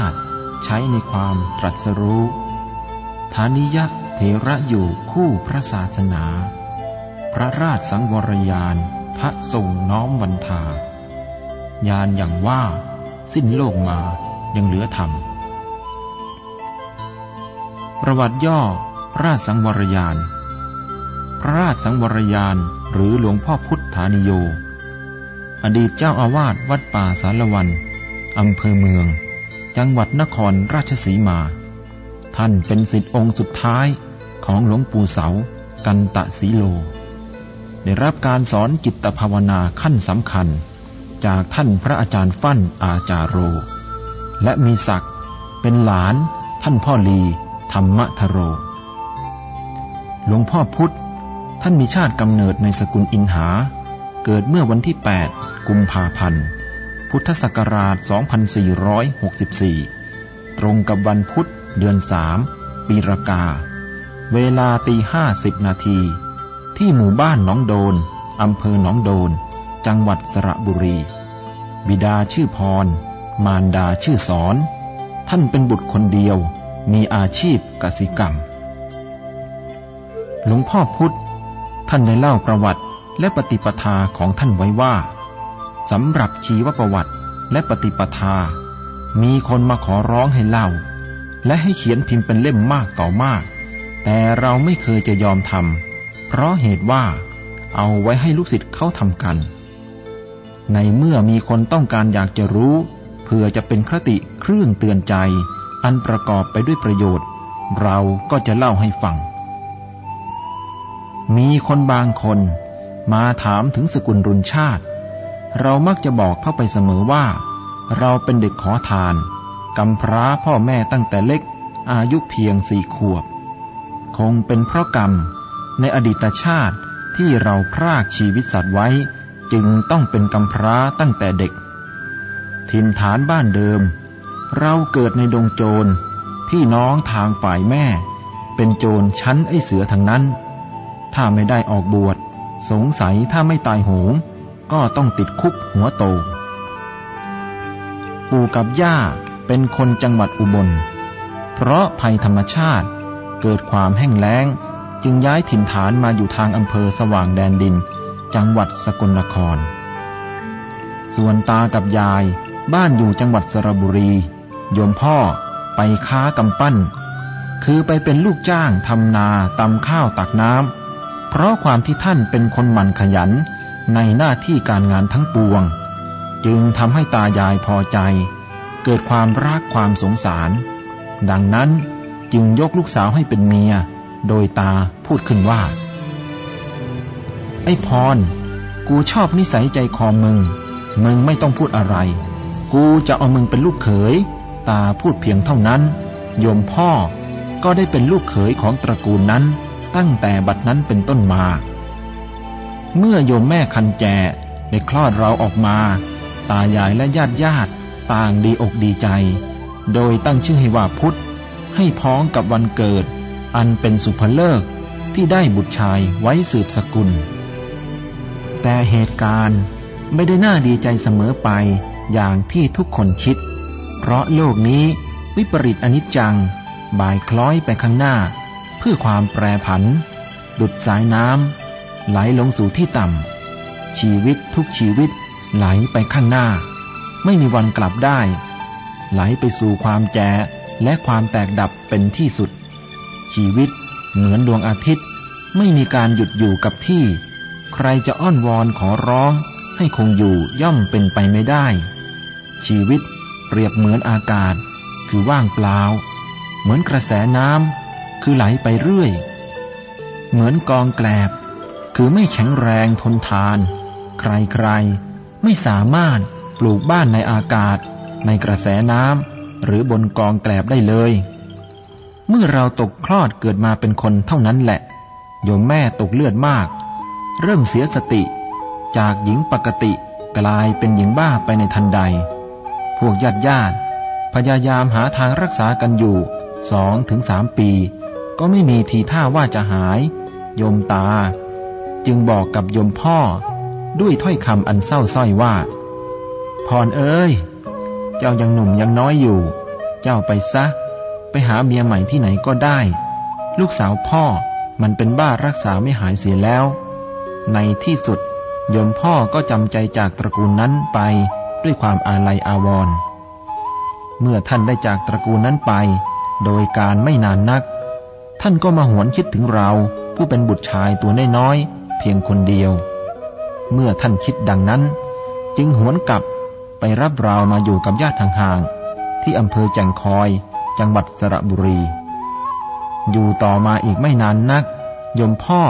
าตุใช้ในความตรัสรู้ฐานิยะเถระอยู่คู่พระศาสนา พระราชสังวรยานพระทรงน้อมวันทายานอย่างว่า สิ้นโลกมายังเหลือธรรม ประวัติย่อพระราชสังวรยาน พระราชสังวรยานหรือหลวงพ่อพุทธานิโย อดีตเจ้าอาวาสวัดป่าสารวันอำเภอเมือง จังหวัดนครราชสีมา ท่านเป็นสิทธิองค์สุดท้ายของหลวงปู่เสา กันตะสีโล ได้รับการสอนจิตภาวนาขั้นสำคัญ จากท่านพระอาจารย์ฟั่นอาจารโร และมีศักดิ์เป็นหลานท่านพ่อลีธรรมทโร หลวงพ่อพุธท่านมีชาติกำเนิดในสกุลอินหา เกิดเมื่อวันที่ 8 กุมภาพันธ์ พุทธศักราช 2464 ตรงกับวันพุธเดือนสามปีรากา เวลาตีห้าสิบนาที ที่หมู่บ้านหนองโดน อำเภอหนองโดน จังหวัดสระบุรี บิดาชื่อพร มารดาชื่อสอน ท่านเป็นบุตรคนเดียว มีอาชีพกสิกรรม หลวงพ่อพุธ ท่านได้เล่าประวัติและปฏิปทาของท่านไว้ว่า สำหรับชีวประวัติและปฏิปทา มีคนมาขอร้องให้เล่า และให้เขียนพิมพ์เป็นเล่มมากต่อมาก แต่เราไม่เคยจะยอมทำเพราะเหตุว่าเอาไว้ให้ลูกศิษย์เขาทำกัน ในเมื่อมีคนต้องการอยากจะรู้ เพื่อจะเป็นคติเครื่องเตือนใจ อันประกอบไปด้วยประโยชน์ เราก็จะเล่าให้ฟัง มีคนบางคนมาถามถึงสกุลรุนชาติ เรามักจะบอกเข้าไปเสมอว่า เราเป็นเด็กขอทานกำพร้าพ่อแม่ตั้งแต่เล็ก อายุเพียงสี่ขวบ คงเป็นเพราะกรรม ในอดีตชาติที่เราพรากชีวิตสัตว์ไว้ จึงต้องเป็นกำพร้าตั้งแต่เด็ก ถิ่นฐานบ้านเดิม เราเกิดในดงโจร พี่น้องทางฝ่ายแม่ เป็นโจรชั้นไอเสือทั้งนั้น ถ้าไม่ได้ออกบวช สงสัยถ้าไม่ตายโหง ก็ต้องติดคุกหัวโต ปู่กับย่าเป็นคนจังหวัดอุบล เพราะภัยธรรมชาติเกิดความแห้งแล้ง จึงย้ายถิ่นฐานมาอยู่ทางอำเภอสว่างแดนดิน จังหวัดสกลนคร ส่วนตากับยายบ้านอยู่จังหวัดสระบุรี โยมพ่อไปค้ากำปั้น คือไปเป็นลูกจ้างทำนาตำข้าวตักน้ำเพราะความที่ท่านเป็นคนหมั่นขยัน ในหน้าที่การงานทั้งปวง จึงทำให้ตายายพอใจ เกิดความรักความสงสาร ดังนั้นจึงยกลูกสาวให้เป็นเมีย โดยตาพูดขึ้นว่า ไอ้พร กูชอบนิสัยใจคอมึง มึงไม่ต้องพูดอะไร กูจะเอามึงเป็นลูกเขย ตาพูดเพียงเท่านั้น โยมพ่อก็ได้เป็นลูกเขยของตระกูลนั้น ตั้งแต่บัดนั้นเป็นต้นมา เมื่อโยมแม่คันแจได้คลอดเราออกมา ตายายและญาติญาติต่างดีอกดีใจ โดยตั้งชื่อให้ว่าพุทธ ให้พ้องกับวันเกิด อันเป็นสุภเลิกที่ได้บุตรชายไว้สืบสกุล แต่เหตุการณ์ไม่ได้น่าดีใจเสมอไปอย่างที่ทุกคนคิด เพราะโลกนี้วิปริตอนิจจัง บ่ายคล้อยไปข้างหน้า เพื่อความแปรผัน ดุดสายน้ำ ไหลลงสู่ที่ต่ำ ชีวิตทุกชีวิตไหลไปข้างหน้า ไม่มีวันกลับได้ ไหลไปสู่ความแจและความแตกดับเป็นที่สุด ชีวิตเหมือนดวงอาทิตย์ ไม่มีการหยุดอยู่กับที่ ใครจะอ้อนวอนขอร้อง ให้คงอยู่ย่อมเป็นไปไม่ได้ ชีวิตเปรียบเหมือนอากาศ คือว่างเปล่า เหมือนกระแสน้ำคือไหลไปเรื่อย เหมือนกองแกลบ คือไม่แข็งแรงทนทาน ใครๆ ไม่สามารถปลูกบ้านในอากาศ ในกระแสน้ำหรือบนกองแกลบได้เลย เมื่อเราตกคลอดเกิดมาเป็นคนเท่านั้นแหละ โยมแม่ตกเลือดมาก เริ่มเสียสติ จากหญิงปกติกลายเป็นหญิงบ้าไปในทันใด พวกญาติญาติพยายามหาทางรักษากันอยู่สองถึงสามปี ก็ไม่มีทีท่าว่าจะหาย โยมตา จึงบอกกับโยมพ่อ ด้วยถ้อยคำอันเศร้าส้อยว่า พรเอ้ย เจ้ายังหนุ่มยังน้อยอยู่ เจ้าไปซะ ไปหาเมียใหม่ที่ไหนก็ได้ ลูกสาวพ่อมันเป็นบ้ารักษาไม่หายเสียแล้ว ในที่สุดโยมพ่อก็จำใจจากตระกูลนั้นไปด้วยความอาลัยอาวรณ์เมื่อท่านได้จากตระกูลนั้นไป โดยการไม่นานนัก ท่านก็มาหวนคิดถึงเราผู้เป็นบุตรชายตัวน้อยๆ เพียงคนเดียว เมื่อท่านคิดดังนั้น จึงหวนกลับไปรับเรามาอยู่กับญาติห่างๆที่อำเภอแจงคอย จังหวัดสระบุรี อยู่ต่อมาอีกไม่นานนัก ยมพ่อ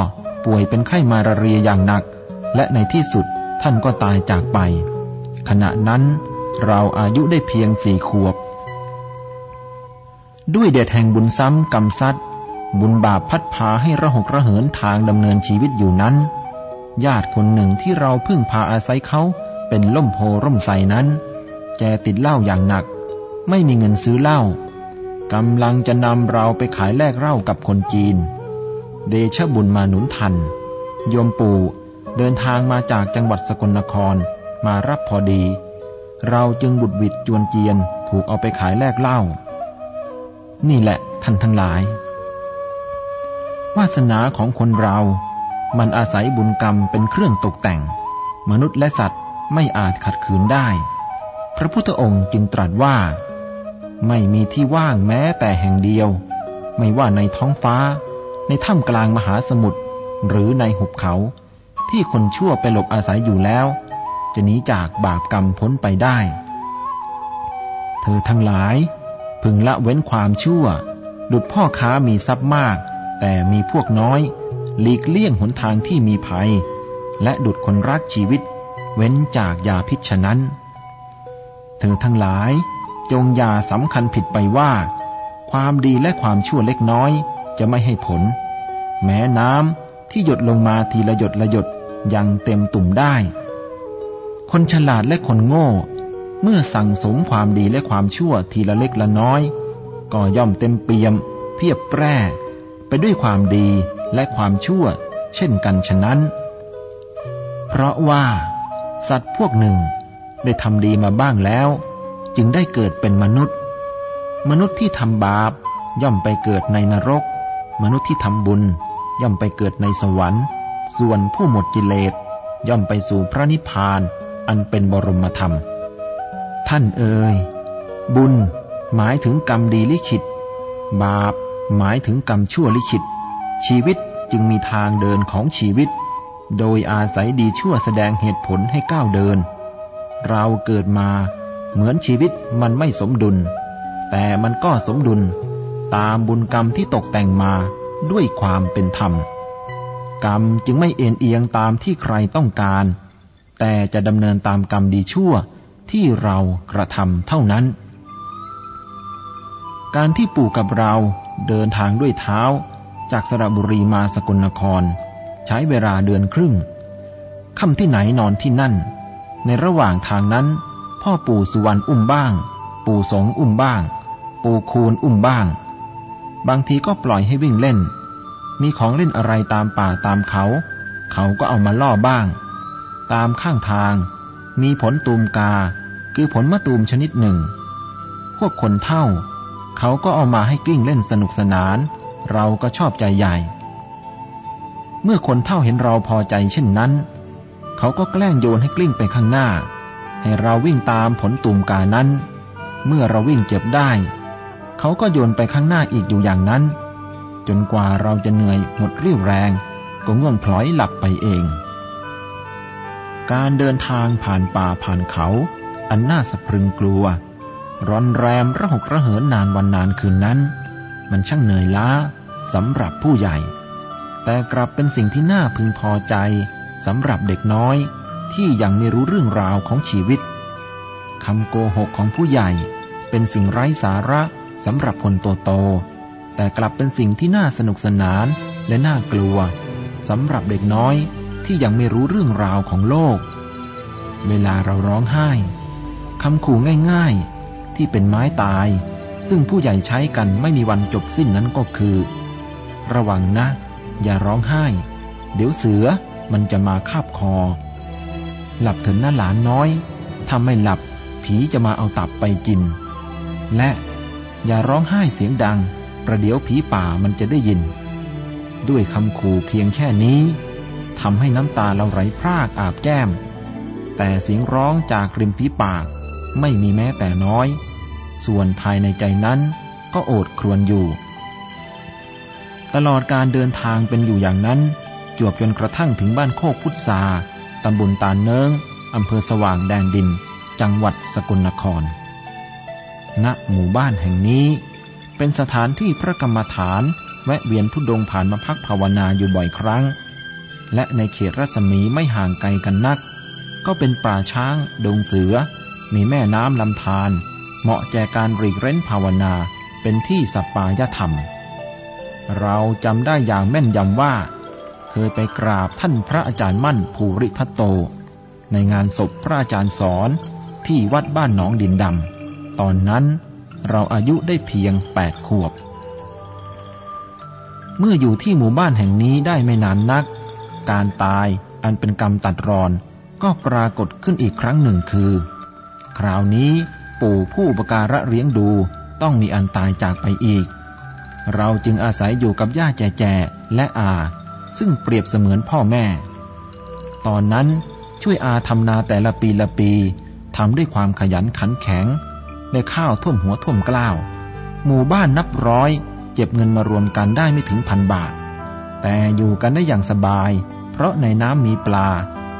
ป่วยเป็นไข้มาลาเรียอย่างหนัก และในที่สุดท่านก็ตายจากไป ขณะนั้นเราอายุได้เพียงสี่ขวบ ด้วยเดชแห่งบุญซ้ำกรรมซัด บุญบาปพัดพาให้ระหกระเหินทางดำเนินชีวิตอยู่นั้น ญาติคนหนึ่งที่เราพึ่งพาอาศัยเขาเป็นล่มโพร่มใสนั้น แกติดเหล้าอย่างหนัก ไม่มีเงินซื้อเหล้ากำลังจะนำเราไปขายแลกเหล้ากับคนจีน เดชบุญมาหนุนทัน โยมปู่เดินทางมาจากจังหวัดสกลนครมารับพอดี เราจึงบุดวิดจวนเจียนถูกเอาไปขายแลกเหล้านี่แหละท่านทั้งหลาย วาสนาของคนเรา มันอาศัยบุญกรรมเป็นเครื่องตกแต่ง มนุษย์และสัตว์ไม่อาจขัดขืนได้ พระพุทธองค์จึงตรัสว่า ไม่มีที่ว่างแม้แต่แห่งเดียว ไม่ว่าในท้องฟ้า ในถ้ำกลางมหาสมุทรหรือในหุบเขา ที่คนชั่วไปหลบอาศัยอยู่แล้ว จะหนีจากบาปกรรมพ้นไปได้ เธอทั้งหลาย พึงละเว้นความชั่ว ดุดพ่อค้ามีทรัพย์มาก แต่มีพวกน้อย หลีกเลี่ยงหนทางที่มีภัย และดุดคนรักชีวิต เว้นจากยาพิษฉะนั้น เธอทั้งหลาย จงอย่าสำคัญผิดไปว่า ความดีและความชั่วเล็กน้อยจะไม่ให้ผล แม้น้ำที่หยดลงมาทีละหยดละหยดยังเต็มตุ่มได้ คนฉลาดและคนโง่ เมื่อสั่งสมความดีและความชั่วทีละเล็กละน้อย ก็ย่อมเต็มเปี่ยม เพียบแปร่ ด้วยความดีและความชั่ว เช่นกันฉะนั้น เพราะว่า สัตว์พวกหนึ่งได้ทำดีมาบ้างแล้ว จึงได้เกิดเป็นมนุษย์ มนุษย์ที่ทำบาปย่อมไปเกิดในนรก มนุษย์ที่ทำบุญย่อมไปเกิดในสวรรค์ ส่วนผู้หมดกิเลสย่อมไปสู่พระนิพพานอันเป็นบรมธรรม ท่านเอ่ยบุญหมายถึงกรรมดีลิขิต บาป หมายถึงกรรมชั่วลิขิต ชีวิตจึงมีทางเดินของชีวิต โดยอาศัยดีชั่วแสดงเหตุผลให้ก้าวเดิน เราเกิดมาเหมือนชีวิตมันไม่สมดุล แต่มันก็สมดุล ตามบุญกรรมที่ตกแต่งมาด้วยความเป็นธรรม กรรมจึงไม่เอ็นเอียงตามที่ใครต้องการ แต่จะดำเนินตามกรรมดีชั่วที่เรากระทำเท่านั้น การที่ปู่กับเรา เดินทางด้วยเท้า จากสระบุรีมาสกลนคร ใช้เวลาเดือนครึ่งค่ำที่ไหนนอนที่นั่น ในระหว่างทางนั้น พ่อปู่สุวรรณอุ้มบ้าง ปู่สงอุ้มบ้าง ปู่คูณอุ้มบ้าง บางทีก็ปล่อยให้วิ่งเล่น มีของเล่นอะไรตามป่าตามเขา เขาก็เอามาล่อบ้าง ตามข้างทาง มีผลตูมกา คือผลมะตูมชนิดหนึ่ง พวกคนเท่า เขาก็เอามาให้กลิ้งเล่นสนุกสนาน เราก็ชอบใจใหญ่ เมื่อคนเท่าเห็นเราพอใจเช่นนั้น เขาก็แกล้งโยนให้กลิ้งไปข้างหน้า ให้เราวิ่งตามผลตูมกานั้น เมื่อเราวิ่งเก็บได้ เขาก็โยนไปข้างหน้าอีกอยู่อย่างนั้น จนกว่าเราจะเหนื่อยหมดเรี่ยวแรง ก็ง่วงพลอยหลับไปเอง การเดินทางผ่านป่าผ่านเขา อันน่าสะพรึงกลัว ร้อนแรมระหกระเหินนานวันนานคืนนั้น มันช่างเหนื่อยล้าสำหรับผู้ใหญ่ แต่กลับเป็นสิ่งที่น่าพึงพอใจสำหรับเด็กน้อยที่ยังไม่รู้เรื่องราวของชีวิตคำโกหกของผู้ใหญ่เป็นสิ่งไร้สาระสำหรับคนโตโต แต่กลับเป็นสิ่งที่น่าสนุกสนานและน่ากลัวสำหรับเด็กน้อยที่ยังไม่รู้เรื่องราวของโลก เวลาเราร้องไห้คำขู่ง่ายๆ ที่เป็นไม้ตาย ซึ่งผู้ใหญ่ใช้กันไม่มีวันจบสิ้นนั้นก็คือ ระวังนะ อย่าร้องไห้ เดี๋ยวเสือมันจะมาคาบคอ หลับเถินหน้าหลานน้อยถ้าไม่หลับผีจะมาเอาตับไปกิน และอย่าร้องไห้เสียงดัง ประเดี๋ยวผีป่ามันจะได้ยิน ด้วยคำขู่เพียงแค่นี้ทำให้น้ำตาเราไหลพรากอาบแก้ม แต่เสียงร้องจากริมฝีปากไม่มีแม้แต่น้อย ส่วนภายในใจนั้นก็โอดครวญอยู่ ตลอดการเดินทางเป็นอยู่อย่างนั้น จวบจนกระทั่งถึงบ้านโคกพุทธาตำบลตาเนิงอำเภอสว่างแดนดิน จังหวัดสกลนคร ณ หมู่บ้านแห่งนี้ เป็นสถานที่พระกรรมฐานแวะเวียนทุดงผ่านมาพักภาวนาอยู่บ่อยครั้ง และในเขตรัศมีไม่ห่างไกลกันนัก ก็เป็นป่าช้าง ดงเสือ มีแม่น้ำลำธาร เหมาะแก่การรีกเร้นภาวนาเป็นที่สปายธรรม เราจำได้อย่างแม่นยำว่า เคยไปกราบท่านพระอาจารย์มั่นภูริทัตโต ในงานศพพระอาจารย์สอนที่วัดบ้านหนองดินดำ ตอนนั้นเราอายุได้เพียงแปดขวบ เมื่ออยู่ที่หมู่บ้านแห่งนี้ได้ไม่นานนัก การตายอันเป็นกรรมตัดรอนก็ปรากฏขึ้นอีกครั้งหนึ่งคือ คราวนี้ ปู่ผู้ประการะเลี้ยงดูต้องมีอันตายจากไปอีก เราจึงอาศัยอยู่กับย่าแจ่และอา ซึ่งเปรียบเสมือนพ่อแม่ ตอนนั้นช่วยอาทำนาแต่ละปีละปีทำด้วยความขยันขันแข็งได้ข้าวท่วมหัวท่วมกล้าว หมู่บ้านนับร้อยเก็บเงินมารวมกันได้ไม่ถึงพันบาท แต่อยู่กันได้อย่างสบาย เพราะในน้ำมีปลา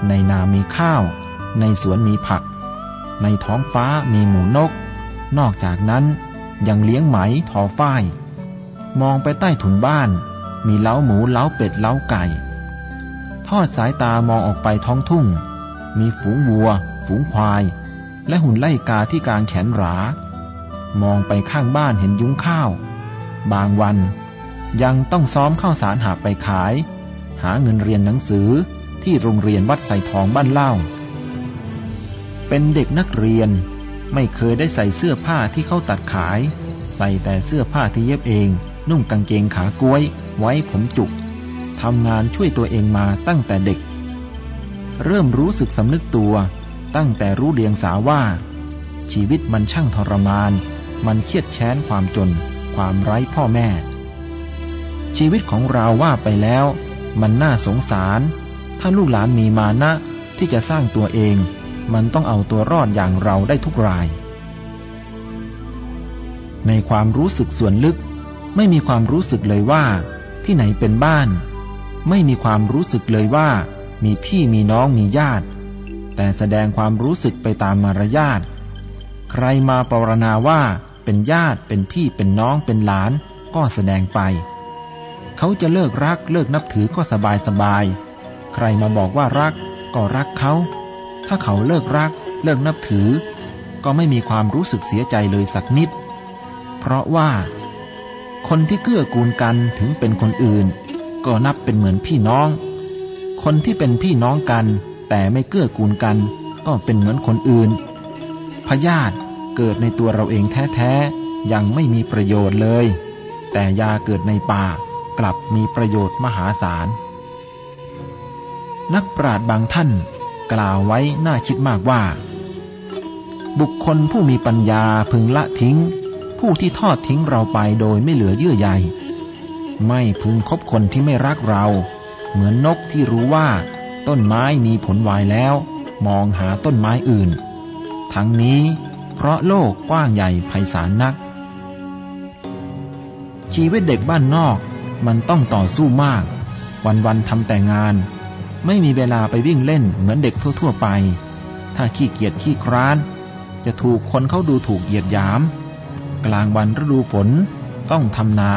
ในนามีข้าว ในสวนมีผัก ในท้องฟ้ามีหมูนก นอกจากนั้นยังเลี้ยงไหมทอฝ้าย มองไปใต้ถุนบ้าน มีเล้าหมูเล้าเป็ดเล้าไก่ ทอดสายตามองออกไปท้องทุ่ง มีฝูงวัว ฝูงควาย และหุ่นไล่กาที่กางแขนหรา มองไปข้างบ้านเห็นยุ้งข้าว บางวันยังต้องซ้อมข้าวสารหาไปขาย หาเงินเรียนหนังสือที่โรงเรียนวัดใส่ทองบ้านเล่า เป็นเด็กนักเรียน ไม่เคยได้ใส่เสื้อผ้าที่เขาตัดขาย ใส่แต่เสื้อผ้าที่เย็บเอง นุ่งกางเกงขากล้วย ไว้ผมจุกทำงานช่วยตัวเองมาตั้งแต่เด็ก เริ่มรู้สึกสำนึกตัว ตั้งแต่รู้เดียงสาว่า ชีวิตมันช่างทรมาน มันเครียดแค้นความจน ความไร้พ่อแม่ ชีวิตของเราว่าไปแล้ว มันน่าสงสาร ถ้าลูกหลานมีมานะที่จะสร้างตัวเอง มันต้องเอาตัวรอดอย่างเราได้ทุกราย ในความรู้สึกส่วนลึก ไม่มีความรู้สึกเลยว่า ที่ไหนเป็นบ้าน ไม่มีความรู้สึกเลยว่า มีพี่มีน้องมีญาติ แต่แสดงความรู้สึกไปตามมารยาทใครมาปรณาว่าเป็นญาติเป็นพี่เป็นน้องเป็นหลานก็แสดงไป เขาจะเลิกรักเลิกนับถือก็สบายสบาย ใครมาบอกว่ารักก็รักเขา ถ้าเขาเลิกรัก เลิกนับถือ ก็ไม่มีความรู้สึกเสียใจเลยสักนิด เพราะว่า คนที่เกื้อกูลกันถึงเป็นคนอื่น ก็นับเป็นเหมือนพี่น้อง คนที่เป็นพี่น้องกัน แต่ไม่เกื้อกูลกัน ก็เป็นเหมือนคนอื่นพยาธิเกิดในตัวเราเองแท้ๆยังไม่มีประโยชน์เลย แต่ยาเกิดในป่ากลับมีประโยชน์มหาศาลนักปราชญ์บางท่าน กล่าวไว้น่าคิดมากว่า บุคคลผู้มีปัญญาพึงละทิ้ง ผู้ที่ทอดทิ้งเราไปโดยไม่เหลือเยื่อใยไม่พึงคบคนที่ไม่รักเรา เหมือนนกที่รู้ว่า ต้นไม้มีผลวายแล้ว มองหาต้นไม้อื่น ทั้งนี้เพราะโลกกว้างใหญ่ไพศาลนัก ชีวิตเด็กบ้านนอกมันต้องต่อสู้มาก วันๆทำแต่งาน ไม่มีเวลาไปวิ่งเล่นเหมือนเด็กทั่วๆไป ถ้าขี้เกียจขี้คร้าน จะถูกคนเขาดูถูกเหยียดหยาม กลางวันฤดูฝนต้องทำนา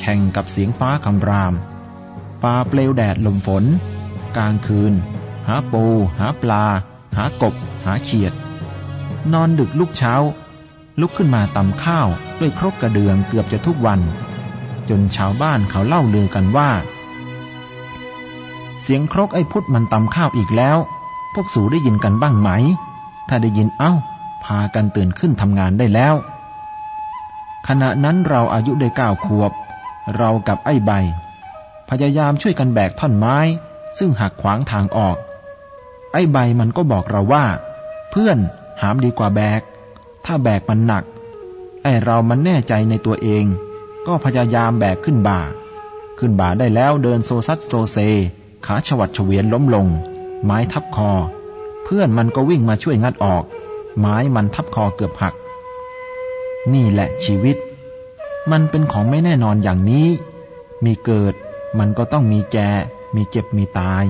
แข่งกับเสียงฟ้าคำรามฟ้าเปลวแดดลมฝน กลางคืน หาปู หาปลา หากบ หาเขียด นอนดึกลุกเช้า ลุกขึ้นมาตำข้าวด้วยครกกระเดืองเกือบจะทุกวัน จนชาวบ้านเขาเล่าลือกันว่า เสียงครกไอ้พุทธมันตำข้าวอีกแล้ว พวกสูได้ยินกันบ้างไหม ถ้าได้ยินเอา้า พากันตื่นขึ้นทำงานได้แล้ว ขณะนั้นเราอายุได้เก้าขวบ เรากับไอ้ใบ พยายามช่วยกันแบกท่อนไม้ ซึ่งหักขวางทางออก ไอ้ใบมันก็บอกเราว่า เพื่อนหามดีกว่าแบก ถ้าแบกมันหนัก ไอเรามันแน่ใจในตัวเอง ก็พยายามแบกขึ้นบ่า ขึ้นบ่าได้แล้วเดินโซซัดโซเซ ขาฉวัดเฉวียนล้มลง ไม้ทับคอ เพื่อนมันก็วิ่งมาช่วยงัดออก ไม้มันทับคอเกือบหัก นี่แหละชีวิต มันเป็นของไม่แน่นอนอย่างนี้ มีเกิดมันก็ต้องมีแจมีเจ็บมีตาย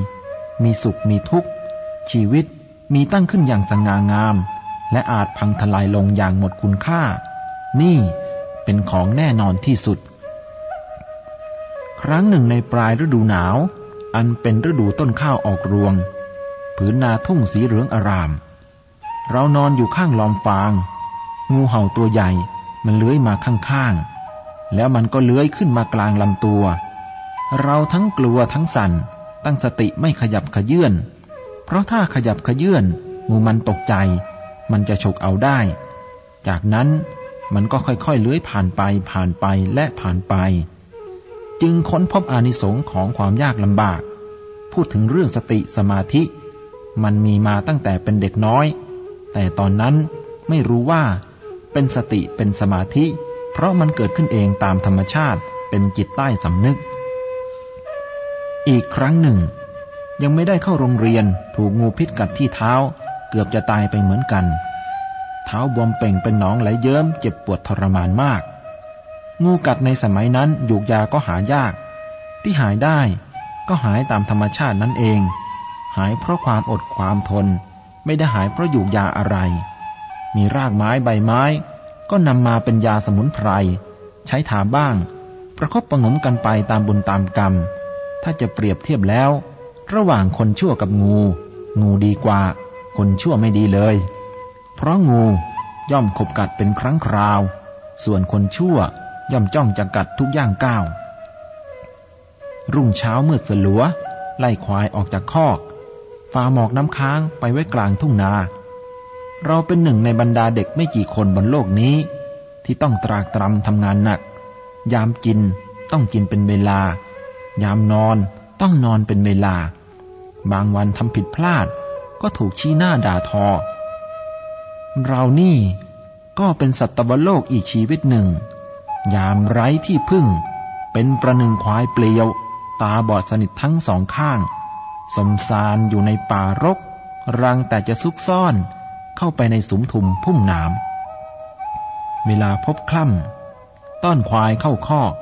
มีสุขมีทุกข์ ชีวิตมีตั้งขึ้นอย่างสง่างาม และอาจพังทลายลงอย่างหมดคุณค่า นี่เป็นของแน่นอนที่สุด ครั้งหนึ่งในปลายฤดูหนาว อันเป็นฤดูต้นข้าวออกรวง ผืนนาทุ่งสีเหลืองอาราม เรานอนอยู่ข้างลอมฟาง งูเห่าตัวใหญ่มันเลื้อยมาข้างๆ แล้วมันก็เลื้อยขึ้นมากลางลำตัว เราทั้งกลัวทั้งสั่น ตั้งสติไม่ขยับขยื่น เพราะถ้าขยับขยื่นงูมันตกใจ มันจะฉกเอาได้ จากนั้นมันก็ค่อยๆเลื้อยผ่านไปผ่านไปและผ่านไป จึงค้นพบอานิสงส์ของความยากลำบาก พูดถึงเรื่องสติสมาธิ มันมีมาตั้งแต่เป็นเด็กน้อย แต่ตอนนั้นไม่รู้ว่า เป็นสติเป็นสมาธิ เพราะมันเกิดขึ้นเองตามธรรมชาติเป็นจิตใต้สำนึก อีกครั้งหนึ่ง ยังไม่ได้เข้าโรงเรียนถูกงูพิษกัดที่เท้า เกือบจะตายไปเหมือนกัน เท้าบวมเป่งเป็นหนองไหลเยิ้มเจ็บปวดทรมานมาก งูกัดในสมัยนั้นยูกยาก็หายาก ที่หายได้ก็หายตามธรรมชาตินั่นเอง หายเพราะความอดความทน ไม่ได้หายเพราะยูกยาอะไร มีรากไม้ใบไม้ ก็นำมาเป็นยาสมุนไพร ใช้ถาบ้าง ประคบประงมกันไปตามบุญตามกรรม ถ้าจะเปรียบเทียบแล้ว ระหว่างคนชั่วกับงู งูดีกว่า คนชั่วไม่ดีเลย เพราะงูย่อมขบกัดเป็นครั้งคราว ส่วนคนชั่ว ย่อมจ้องจะกัดทุกย่างก้าว รุ่งเช้ามืดสลัว ไล่ควายออกจากคอกฝ่าหมอกน้ำค้างไปไว้กลางทุ่งนา เราเป็นหนึ่งในบรรดาเด็กไม่กี่คนบนโลกนี้ ที่ต้องตรากตรำทำงานหนัก ยามกินต้องกินเป็นเวลา ยามนอนต้องนอนเป็นเวลา บางวันทำผิดพลาดก็ถูกชี้หน้าด่าทอ เรานี่ก็เป็นสัตวโลกอีกชีวิตหนึ่ง ยามไร้ที่พึ่ง เป็นประหนึ่งควายเปลียว ตาบอดสนิททั้งสองข้าง สมสารอยู่ในป่ารก รังแต่จะซุกซ่อนเข้าไปในสุมทุมพุ่มหนามเวลาพบคล่ำต้อนควายเข้าคอก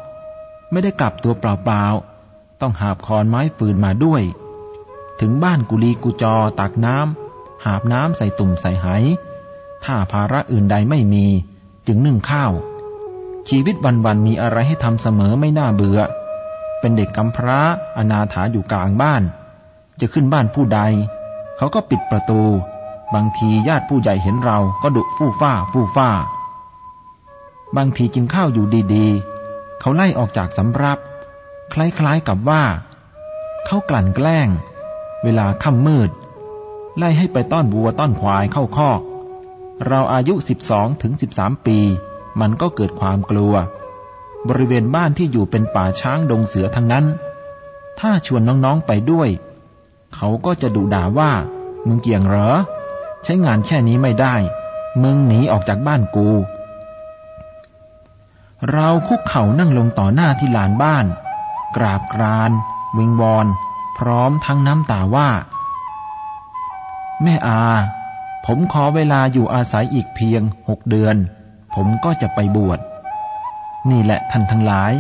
ไม่ได้กลับตัวเปล่าๆ ต้องหาบคอนไม้ฟืนมาด้วย ถึงบ้านกุลีกุจอตักน้ำหาบน้ำใส่ตุ่มใส่ไหถ้าภาระอื่นใดไม่มี จึงนึ่งข้าว ชีวิตวันๆมีอะไรให้ทำเสมอไม่น่าเบื่อ เป็นเด็กกำพร้าอนาถาอยู่กลางบ้าน จะขึ้นบ้านผู้ใด เขาก็ปิดประตู บางทีญาติผู้ใหญ่เห็นเราก็ดุฟู่ฟ้าฟู่ฟ้า บางทีกินข้าวอยู่ดีๆ เขาไล่ออกจากสำรับ คล้ายๆกับว่า เขากลั่นแกล้ง เวลาค่ำมืด ไล่ให้ไปต้อนบัวต้อนควายเข้าคอก เราอายุสิบสองถึงสิบสามปี มันก็เกิดความกลัว บริเวณบ้านที่อยู่เป็นป่าช้างดงเสือทั้งนั้น ถ้าชวนน้องๆไปด้วย เขาก็จะดุด่าว่า มึงเกี่ยงเหรอ ใช้งานแค่นี้ไม่ได้ มึงหนีออกจากบ้านกู เราคุกเข่านั่งลงต่อหน้าที่ลานบ้าน กราบกราน วิงวอน พร้อมทั้งน้ำตาว่า แม่อาผมขอเวลาอยู่อาศัยอีกเพียงหกเดือน ผมก็จะไปบวช นี่แหละท่านทั้งหลาย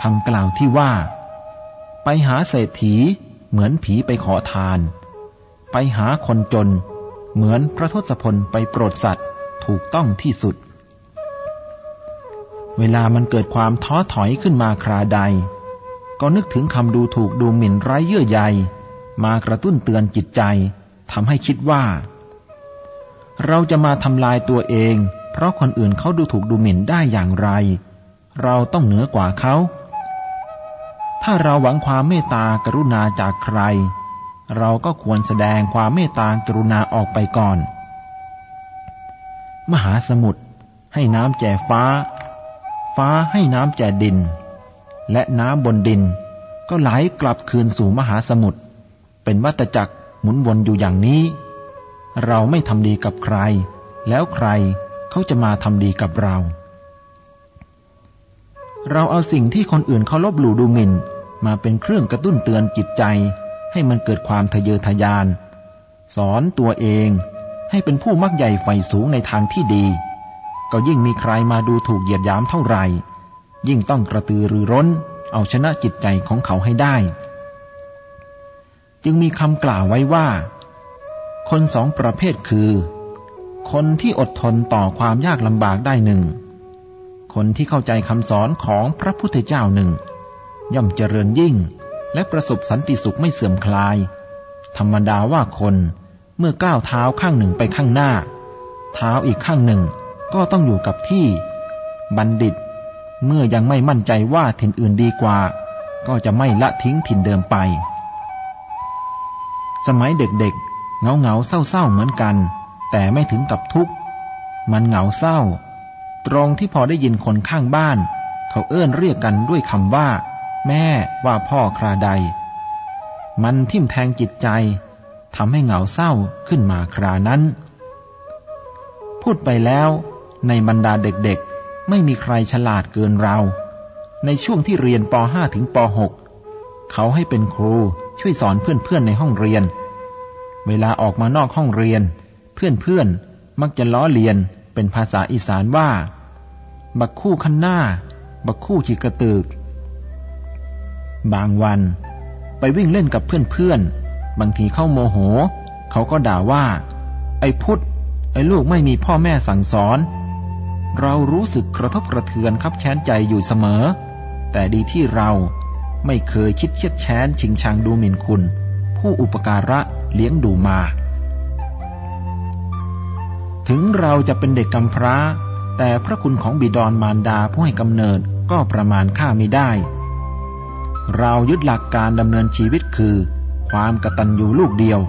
คำกล่าวที่ว่า ไปหาเศรษฐีเหมือนผีไปขอทาน ไปหาคนจน เหมือนพระทศพลไปโปรดสัตว์ถูกต้องที่สุด เวลามันเกิดความท้อถอยขึ้นมาคราใด ก็นึกถึงคำดูถูกดูหมิ่นไร้เยื่อใย มากระตุ้นเตือนจิตใจทำให้คิดว่า เราจะมาทำลายตัวเอง เพราะคนอื่นเขาดูถูกดูหมิ่นได้อย่างไร เราต้องเหนือกว่าเขา ถ้าเราหวังความเมตตากรุณาจากใคร เราก็ควรแสดงความเมตตากรุณาออกไปก่อน มหาสมุทรให้น้ำแจ่ฟ้า ฟ้าให้น้ำแจ่ดิน และน้ำบนดิน ก็ไหลกลับคืนสู่มหาสมุทรเป็นวัตจักรหมุนวนอยู่อย่างนี้ เราไม่ทำดีกับใคร แล้วใคร เขาจะมาทำดีกับเรา เราเอาสิ่งที่คนอื่นเขาลบหลู่ดูหมิ่น มาเป็นเครื่องกระตุ้นเตือนจิตใจ ให้มันเกิดความทะเยอทะยาน สอนตัวเองให้เป็นผู้มักใหญ่ไฟสูงในทางที่ดี ก็ยิ่งมีใครมาดูถูกเหยียดยามเท่าไหร่ ยิ่งต้องกระตือรือร้น เอาชนะจิตใจของเขาให้ได้ จึงมีคำกล่าวไว้ว่า คนสองประเภทคือ คนที่อดทนต่อความยากลำบากได้หนึ่ง คนที่เข้าใจคำสอนของพระพุทธเจ้าหนึ่ง ย่อมเจริญยิ่ง และประสบสันติสุขไม่เสื่อมคลาย ธรรมดาว่าคนเมื่อก้าวเท้าข้างหนึ่งไปข้างหน้า เท้าอีกข้างหนึ่งก็ต้องอยู่กับที่ บัณฑิต เมื่อยังไม่มั่นใจว่าถิ่นอื่นดีกว่า ก็จะไม่ละทิ้งถิ่นเดิมไป สมัยเด็กๆเงาเงาเศร้าๆเหมือนกัน แต่ไม่ถึงกับทุกข์มันเหงาเศร้า ตรงที่พอได้ยินคนข้างบ้าน เขาเอื้อนเรียกกันด้วยคำว่า แม่ว่าพ่อคราใด มันทิ่มแทงจิตใจทำให้เหงาเศร้าขึ้นมาครานั้น พูดไปแล้วในบรรดาเด็กๆ ไม่มีใครฉลาดเกินเรา ในช่วงที่เรียนป .5 ถึงป .6 เขาให้เป็นครูช่วยสอนเพื่อนๆในห้องเรียน เวลาออกมานอกห้องเรียน เพื่อนๆ มักจะล้อเลียนเป็นภาษาอีสานว่า บักคู่ขันหน้า บักคู่ขีกระตึก บางวัน ไปวิ่งเล่นกับเพื่อนๆ บางทีเข้าโมโห เขาก็ด่าว่า ไอ้พุทธไอ้ลูกไม่มีพ่อแม่สั่งสอน เรารู้สึกกระทบกระเทือนคับแค้นใจอยู่เสมอ แต่ดีที่เราไม่เคยคิดเคียดแค้นชิงชังดูหมิ่นคุณ ผู้อุปการะเลี้ยงดูมา ถึงเราจะเป็นเด็กกำพร้า แต่พระคุณของบิดอนมารดาผู้ให้กำเนิดก็ประมาณค่าไม่ได้ เรายึดหลักการดำเนินชีวิตคือ ความกตัญญูลูกเดียว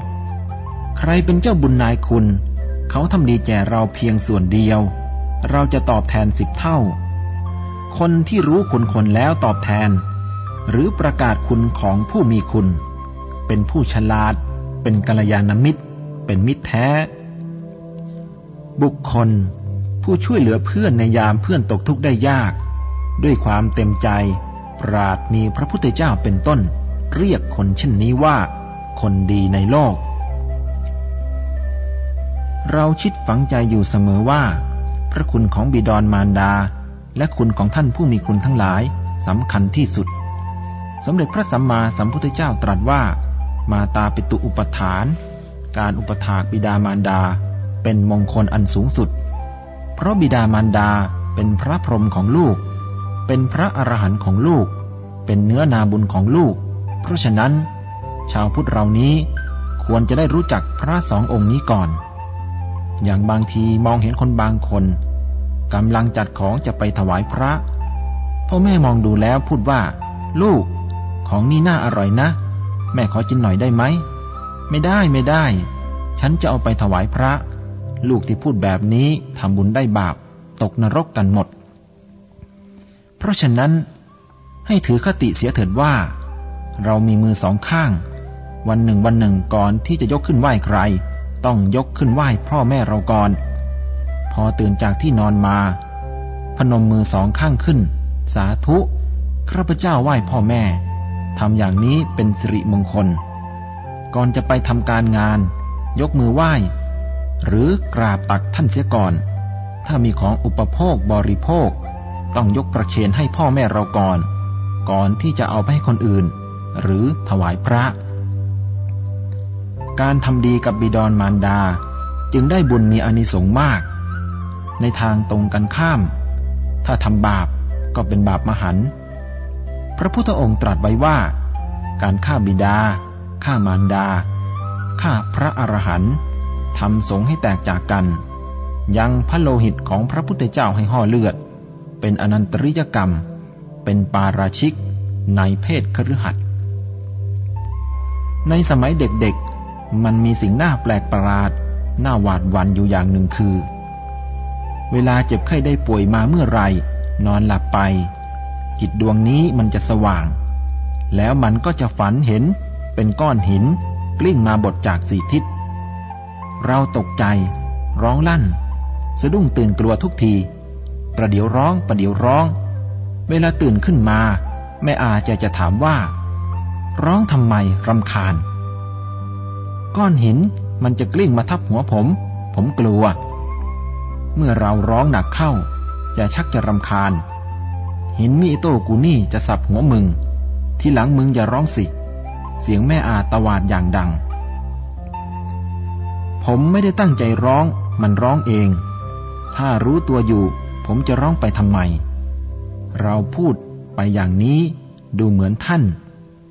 ใครเป็นเจ้าบุญนายคุณ เขาทำดีแก่เราเพียงส่วนเดียว เราจะตอบแทนสิบเท่า คนที่รู้คุณคนแล้วตอบแทน หรือประกาศคุณของผู้มีคุณ เป็นผู้ฉลาด เป็นกัลยาณมิตร เป็นมิตรแท้ บุคคล ผู้ช่วยเหลือเพื่อนในยามเพื่อนตกทุกข์ได้ยาก ด้วยความเต็มใจ ปราดมีพระพุทธเจ้าเป็นต้น เรียกคนเช่นนี้ว่า คนดีในโลก เราคิดฝังใจอยู่เสมอว่า พระคุณของบิดรมารดา และคุณของท่านผู้มีคุณทั้งหลายสำคัญที่สุด สมเด็จพระสัมมาสัมพุทธเจ้าตรัสว่า มาตาปิตุอุปทาน การอุปถากบิดามารดา เป็นมงคลอันสูงสุด เพราะบิดามารดาเป็นพระพรหมของลูก เป็นพระอรหันต์ของลูก เป็นเนื้อนาบุญของลูก เพราะฉะนั้น ชาวพุทธเรานี้ควรจะได้รู้จักพระสององค์นี้ก่อน อย่างบางทีมองเห็นคนบางคนกำลังจัดของจะไปถวายพระพ่อแม่มองดูแล้วพูดว่า ลูก ของนี่น่าอร่อยนะ แม่ขอกินหน่อยได้ไหม ไม่ได้ไม่ได้ ฉันจะเอาไปถวายพระ ลูกที่พูดแบบนี้ทำบุญได้บาป ตกนรกกันหมด เพราะฉะนั้นให้ถือคติเสียเถิดว่า เรามีมือสองข้าง วันหนึ่งวันหนึ่งก่อนที่จะยกขึ้นไหว้ใคร ต้องยกขึ้นไหว้พ่อแม่เราก่อน พอตื่นจากที่นอนมา พนมมือสองข้างขึ้น สาธุข้าพเจ้าไหว้พ่อแม่ทำอย่างนี้เป็นสิริมงคล ก่อนจะไปทำการงาน ยกมือไหว้ หรือกราบตักท่านเสียก่อน ถ้ามีของอุปโภคบริโภค ต้องยกประเคนให้พ่อแม่เราก่อน ก่อนที่จะเอาไปให้คนอื่น หรือถวายพระ การทำดีกับบิดรมารดา จึงได้บุญมีอนิสงส์มาก ในทางตรงกันข้าม ถ้าทำบาปก็เป็นบาปมหันพระพุทธองค์ตรัสไว้ว่า การฆ่าบิดา ฆ่ามารดา ฆ่าพระอรหันต์ ทำสงให้แตกจากกัน ยังพระโลหิตของพระพุทธเจ้าให้ห่อเลือด เป็นอนันตริยกรรม เป็นปาราชิกในเพศคฤหัสถในสมัยเด็กๆ มันมีสิ่งน่าแปลกประหลาด น่าหวาดหวั่นอยู่อย่างหนึ่งคือ เวลาเจ็บไข้ได้ป่วยมาเมื่อไร นอนหลับไป จิตดวงนี้มันจะสว่าง แล้วมันก็จะฝันเห็นเป็นก้อนหิน กลิ้งมาบดจากสี่ทิศ เราตกใจ ร้องลั่น สะดุ้งตื่นกลัวทุกที ประเดี๋ยวร้องประเดี๋ยวร้อง เวลาตื่นขึ้นมา แม่อาจะจะถามว่า ร้องทำไมรำคาญ ก้อนหินมันจะกลิ้งมาทับหัวผม ผมกลัว เมื่อเราร้องหนักเข้า จะชักจะรำคาญ หินมีโต้กูนี่จะสับหัวมึง ที่หลังมึงอย่าร้องสิ เสียงแม่อาตวาดอย่างดัง ผมไม่ได้ตั้งใจร้อง มันร้องเอง ถ้ารู้ตัวอยู่ ผมจะร้องไปทำไม เราพูดไปอย่างนี้ ดูเหมือนท่าน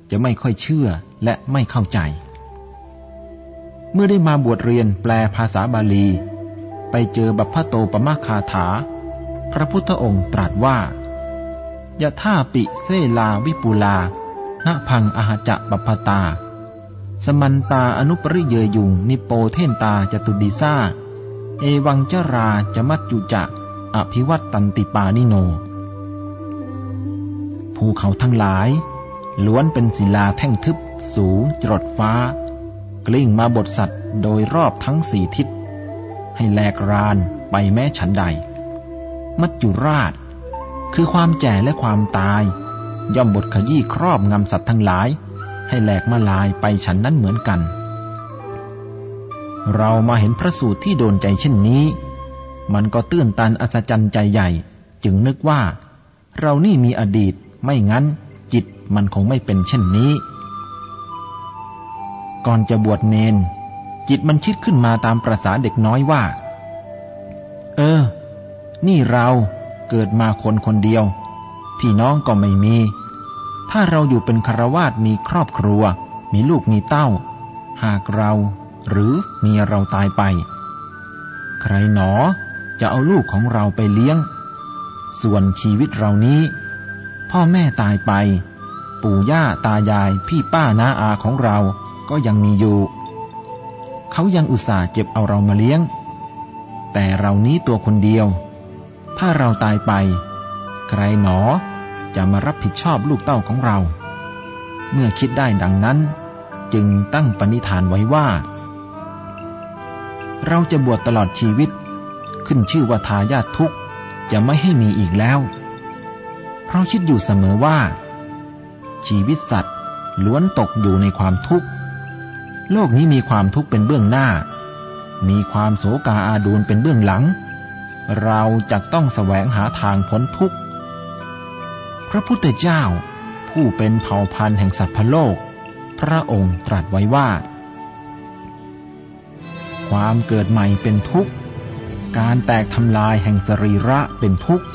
จะไม่ค่อยเชื่อและไม่เข้าใจ เมื่อได้มาบวชเรียนแปลภาษาบาลี ไปเจอบัพพโตปมาคาถา พระพุทธองค์ตรัสว่ายะท่าปิเซลาวิปุลาณพังอาหจะบัพตา สมันตาอนุปริเยยุง นิโปเทนตาจตุดีซาเอวังเจราจะมัจจุจะอภิวัตตันติปานิโน ภูเขาทั้งหลาย ล้วนเป็นศิลาแท่งทึบ สูงจรดฟ้า กลิ้งมาบทสัตว์โดยรอบทั้งสี่ทิศ ให้แหลกรานไปแม้ฉันใด มัจจุราช คือความแก่และความตาย ย่อมบทขยี้ครอบงำสัตว์ทั้งหลาย ให้แหลกมาลายไปฉันนั้นเหมือนกัน เรามาเห็นพระสูตรที่โดนใจเช่นนี้ มันก็ตื้นตันอัศจรรย์ใจใหญ่ จึงนึกว่า เรานี่มีอดีตไม่งั้น จิตมันคงไม่เป็นเช่นนี้ ก่อนจะบวชเนน จิตมันคิดขึ้นมาตามประษาเด็กน้อยว่า เออ นี่เราเกิดมาคนคนเดียว พี่น้องก็ไม่มี ถ้าเราอยู่เป็นคารวาสมีครอบครัว มีลูกมีเต้า หากเราหรือเมียเราตายไป ใครหนอจะเอาลูกของเราไปเลี้ยง ส่วนชีวิตเรานี้ พ่อแม่ตายไป ปู่ย่าตายายพี่ป้าน้าอาของเราก็ยังมีอยู่ เขายังอุตส่าห์เจ็บเอาเรามาเลี้ยง แต่เรานี้ตัวคนเดียว ถ้าเราตายไป ใครหนอ จะมารับผิดชอบลูกเต้าของเรา เมื่อคิดได้ดังนั้น จึงตั้งปณิธานไว้ว่า เราจะบวชตลอดชีวิต ขึ้นชื่อว่าทายาททุกจะไม่ให้มีอีกแล้ว เพราะคิดอยู่เสมอว่า ชีวิตสัตว์ล้วนตกอยู่ในความทุกข์ โลกนี้มีความทุกข์เป็นเบื้องหน้า มีความโศกาอาดูลเป็นเบื้องหลัง เราจะต้องแสวงหาทางพ้นทุกข์ ระพุทธเจ้า ผู้เป็นเผ่าพันธุ์แห่งสัตว์พโลก พระองค์ตรัสไว้ว่า ความเกิดใหม่เป็นทุกข์ การแตกทำลายแห่งสรีระเป็นทุกข์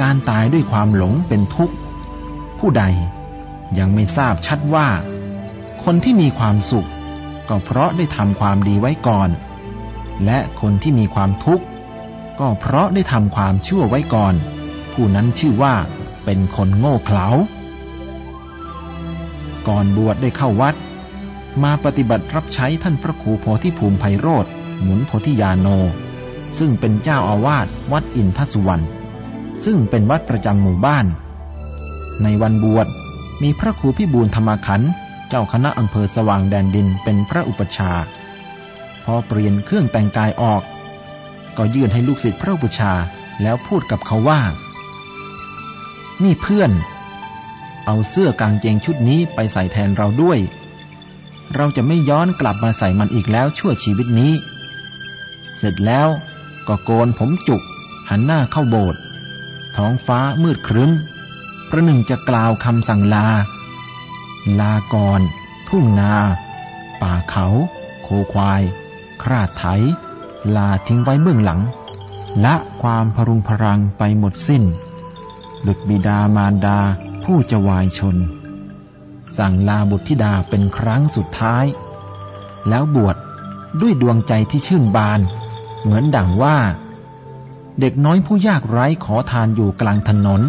การตายด้วยความหลงเป็นทุกข์ ผู้ใดยังไม่ทราบชัดว่า คนที่มีความสุข ก็เพราะได้ทำความดีไว้ก่อน และคนที่มีความทุกข์ ก็เพราะได้ทำความชั่วไว้ก่อน ผู้นั้นชื่อว่า เป็นคนโง่เขลา ก่อนบวชได้เข้าวัด มาปฏิบัติรับใช้ท่านพระครูโพธิภูมิไพโรธหมุนโพธิยาโน ซึ่งเป็นเจ้าอาวาสวัดอินทสุวรรณซึ่งเป็นวัดประจำหมู่บ้าน ในวันบวชมีพระครูพิบูลธรรมขันธ์เจ้าคณะอำเภอสว่างแดนดินเป็นพระอุปชา พอเปลี่ยนเครื่องแต่งกายออก ก็ยื่นให้ลูกศิษย์พระอุปชาแล้วพูดกับเขาว่า นี่เพื่อน เอาเสื้อกางเกงชุดนี้ไปใส่แทนเราด้วย เราจะไม่ย้อนกลับมาใส่มันอีกแล้วชั่วชีวิตนี้ เสร็จแล้วก็โกนผมจุก หันหน้าเข้าโบสถ์ท้องฟ้ามืดครึ้ม ประหนึ่งจะกล่าวคำสั่งลา ลากร ทุ่งนา ป่าเขา โคควาย คราดไถ ลาทิ้งไว้เบื้องหลัง ละความพรุงพรังไปหมดสิ้น ดุดบิดามารดาผู้จะวายชน สั่งลาบุตรธิดาเป็นครั้งสุดท้าย แล้วบวชดด้วยดวงใจที่ชื่นบาน เหมือนดังว่า เด็กน้อยผู้ยากไร้ขอทานอยู่กลางถนน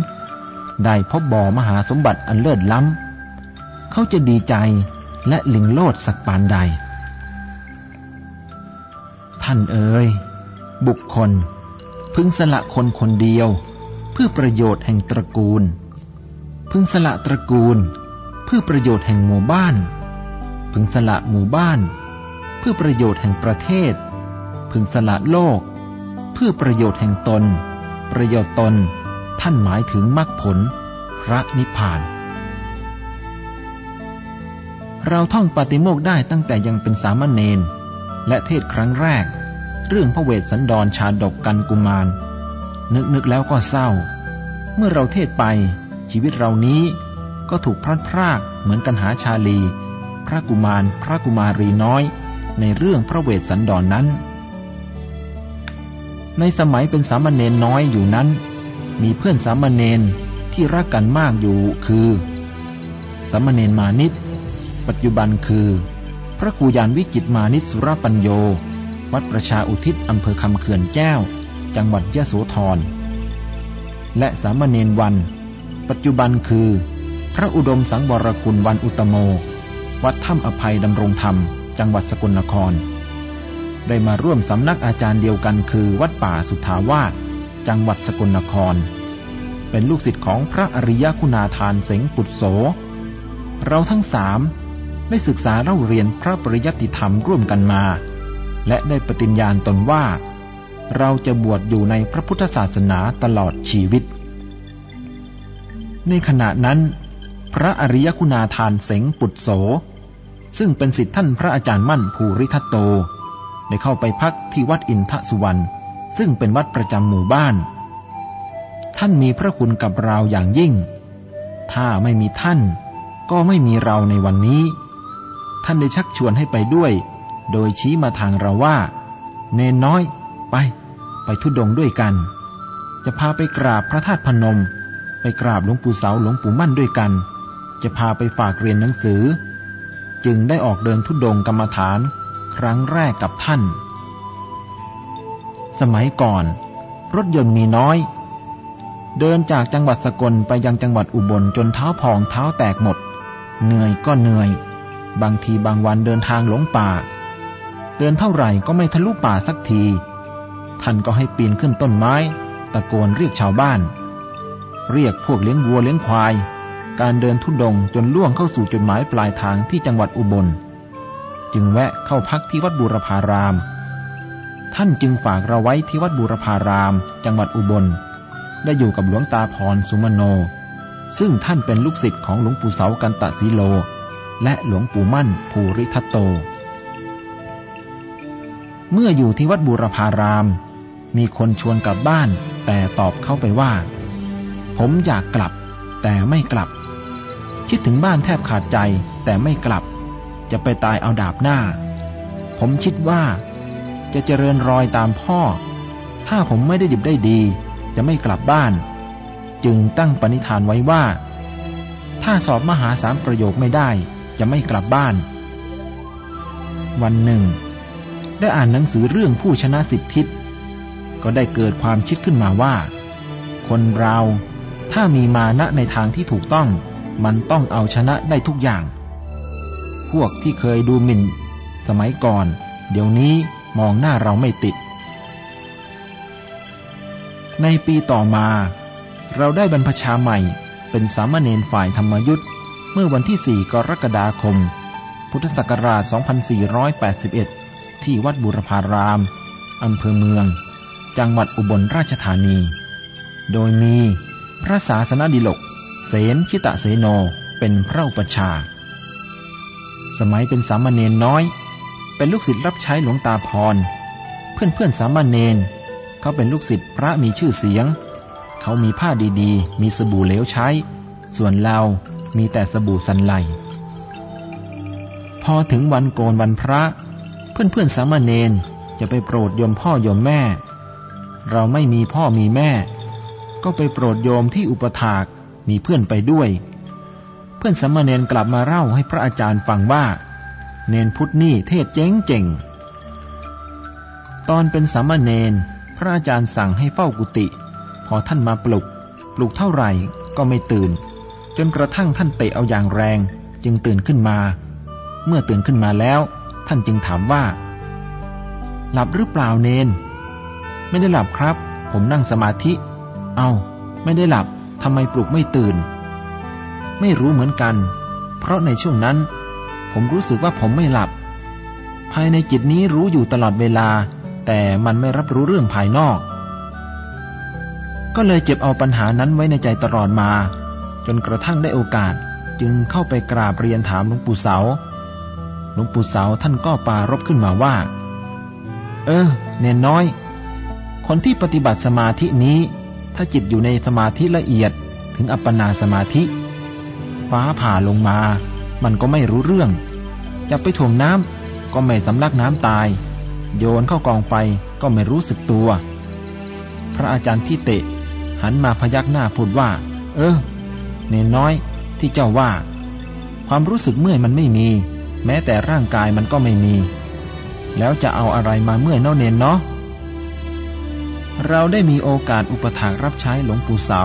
ได้พบบ่อมหาสมบัติอันเลิศล้ำ เขาจะดีใจและลิงโลดสักปานใด ท่านเอ๋ยบุคคล พึงสละคนคนเดียว เพื่อประโยชน์แห่งตระกูล พึงสละตระกูล เพื่อประโยชน์แห่งหมู่บ้าน พึงสละหมู่บ้าน เพื่อประโยชน์แห่งประเทศ พึงสละโลก เพื่อประโยชน์แห่งตน ประโยชน์ตน ท่านหมายถึงมรรคผล พระนิพพาน เราท่องปฏิโมกได้ตั้งแต่ยังเป็นสามเณรและเทศครั้งแรก เรื่องพระเวสสันดรชาดกกันกุมาร นึกนึกแล้วก็เศร้า เมื่อเราเทศไปชีวิตเรานี้ก็ถูกพลัดพรากเหมือนกันหาชาลี พระกุมารพระกุมารีน้อย ในเรื่องพระเวสสันดรนนั้น ในสมัยเป็นสามเณรน้อยอยู่นั้น มีเพื่อนสามเณรที่รักกันมากอยู่คือสามเณรมานิตปัจจุบันคือ พระครูยานวิจิตมานิตสุรปัญโย วัดประชาอุทิศอำเภอคำเขื่อนแก้ว จังหวัดยะโสธร และสามเณรวัน ปัจจุบันคือ พระอุดมสังวรคุณวันอุตโม วัดถ้ำอภัยดำรงธรรม จังหวัดสกลนคร ได้มาร่วมสำนักอาจารย์เดียวกันคือวัดป่าสุทาวาสจังหวัดสกลนคร เป็นลูกศิษย์ของพระอริยคุณาทานเสงปุตโส เราทั้งสามได้ศึกษาเล่าเรียนพระปริยัติธรรมร่วมกันมา และได้ปฏิญญาณตนว่า เราจะบวชอยู่ในพระพุทธศาสนาตลอดชีวิต ในขณะนั้น พระอริยคุณาทานเสงปุตโส ซึ่งเป็นสิทธิท่านพระอาจารย์มั่นภูริทัตโต ได้เข้าไปพักที่วัดอินทสุวรรณซึ่งเป็นวัดประจำหมู่บ้าน ท่านมีพระคุณกับเราอย่างยิ่ง ถ้าไม่มีท่าน ก็ไม่มีเราในวันนี้ ท่านได้ชักชวนให้ไปด้วย โดยชี้มาทางเราว่า เนนน้อย ไป ไปทุดงด้วยกัน จะพาไปกราบพระธาตุพนม ไปกราบหลวงปู่เสาหลวงปู่มั่นด้วยกัน จะพาไปฝากเรียนหนังสือ จึงได้ออกเดินทุดงกรรมฐาน ครั้งแรกกับท่าน สมัยก่อน รถยนต์มีน้อย เดินจากจังหวัดสกลไปยังจังหวัดอุบลจนเท้าพองเท้าแตกหมด เหนื่อยก็เหนื่อย บางทีบางวันเดินทางหลงป่าเดินเท่าไหร่ก็ไม่ทะลุป่าสักที ท่านก็ให้ปีนขึ้นต้นไม้ ตะโกนเรียกชาวบ้าน เรียกพวกเลี้ยงวัวเลี้ยงควาย การเดินทุดงจนล่วงเข้าสู่จุดหมายปลายทางที่จังหวัดอุบล จึงแวะเข้าพักที่วัดบูรพาราม ท่านจึงฝากเราไว้ที่วัดบูรพาราม จังหวัดอุบล ได้อยู่กับหลวงตาพรสุมโน ซึ่งท่านเป็นลูกศิษย์ของหลวงปู่เสากันตะสีโล และหลวงปู่มั่นภูริทัตโตเมื่ออยู่ที่วัดบูรพาราม มีคนชวนกลับบ้าน แต่ตอบเข้าไปว่า ผมอยากกลับ แต่ไม่กลับ คิดถึงบ้านแทบขาดใจแต่ไม่กลับ จะไปตายเอาดาบหน้า ผมคิดว่า จะเจริญรอยตามพ่อ ถ้าผมไม่ได้ดิบได้ดี จะไม่กลับบ้าน จึงตั้งปณิธานไว้ว่า ถ้าสอบมหาสามประโยคไม่ได้ จะไม่กลับบ้าน วันหนึ่ง ได้อ่านหนังสือเรื่องผู้ชนะสิบทิศ ก็ได้เกิดความคิดขึ้นมาว่า คนเราถ้ามีมานะในทางที่ถูกต้อง มันต้องเอาชนะได้ทุกอย่าง พวกที่เคยดูหมิ่น สมัยก่อน เดี๋ยวนี้มองหน้าเราไม่ติด ในปีต่อมา เราได้บรรพชาใหม่เป็นสามเณรฝ่ายธรรมยุทธ์เมื่อวันที่ 4 กรกฎาคม พุทธศักราช 2481 ที่วัดบุรพาราม อำเภอเมือง จังหวัดอุบลราชธานี โดยมีพระศาสนดิลก เสนชิตะเสโนเป็นพระอุปชา สมัยเป็นสามเณรน้อย เป็นลูกศิษย์รับใช้หลวงตาพร เพื่อนเพื่อนสามเณรเขาเป็นลูกศิษย์พระมีชื่อเสียง เขามีผ้าดีๆ มีสบู่เหลวใช้ ส่วนเรามีแต่สบู่สันไลพอถึงวันโกนวันพระ เพื่อนเพื่อนสามเณรจะไปโปรดยมพ่อยมแม่ เราไม่มีพ่อมีแม่ ก็ไปโปรดโยมที่อุปถากมีเพื่อนไปด้วย เพื่อนสามเณรกลับมาเล่าให้พระอาจารย์ฟังว่า เนนพุทธนี่เทศเจ๋งเจ๋งตอนเป็นสามเณรพระอาจารย์สั่งให้เฝ้ากุฏิพอท่านมาปลุก ปลุกเท่าไหร่ก็ไม่ตื่น จนกระทั่งท่านเตะเอาอย่างแรง จึงตื่นขึ้นมา เมื่อตื่นขึ้นมาแล้ว ท่านจึงถามว่า หลับหรือเปล่าเนน ไม่ได้หลับครับ ผมนั่งสมาธิ เอา้า ไม่ได้หลับทำไมปลุกไม่ตื่น ไม่รู้เหมือนกัน เพราะในช่วงนั้น ผมรู้สึกว่าผมไม่หลับ ภายในจิตนี้รู้อยู่ตลอดเวลา แต่มันไม่รับรู้เรื่องภายนอก ก็เลยเจ็บเอาปัญหานั้นไว้ในใจตลอดมา จนกระทั่งได้โอกาสจึงเข้าไปกราบเรียนถามหลวงปู่เสา หลวงปู่เสาท่านก็ปารบขึ้นมาว่า เออ เนนน้อย คนที่ปฏิบัติสมาธินี้ ถ้าจิตอยู่ในสมาธิละเอียดถึงอัปปนาสมาธิ ฟ้าผ่าลงมา มันก็ไม่รู้เรื่อง จะไปถ่วงน้ำก็ไม่สำลักน้ำตาย โยนเข้ากองไฟก็ไม่รู้สึกตัว พระอาจารย์ที่เตะ หันมาพยักหน้าพูดว่า เออเนนน้อยที่เจ้าว่า ความรู้สึกเมื่อยมันไม่มี แม้แต่ร่างกายมันก็ไม่มี แล้วจะเอาอะไรมาเมื่อยเน่าเนนเนาะ เราได้มีโอกาสอุปถากรับใช้หลวงปู่เสา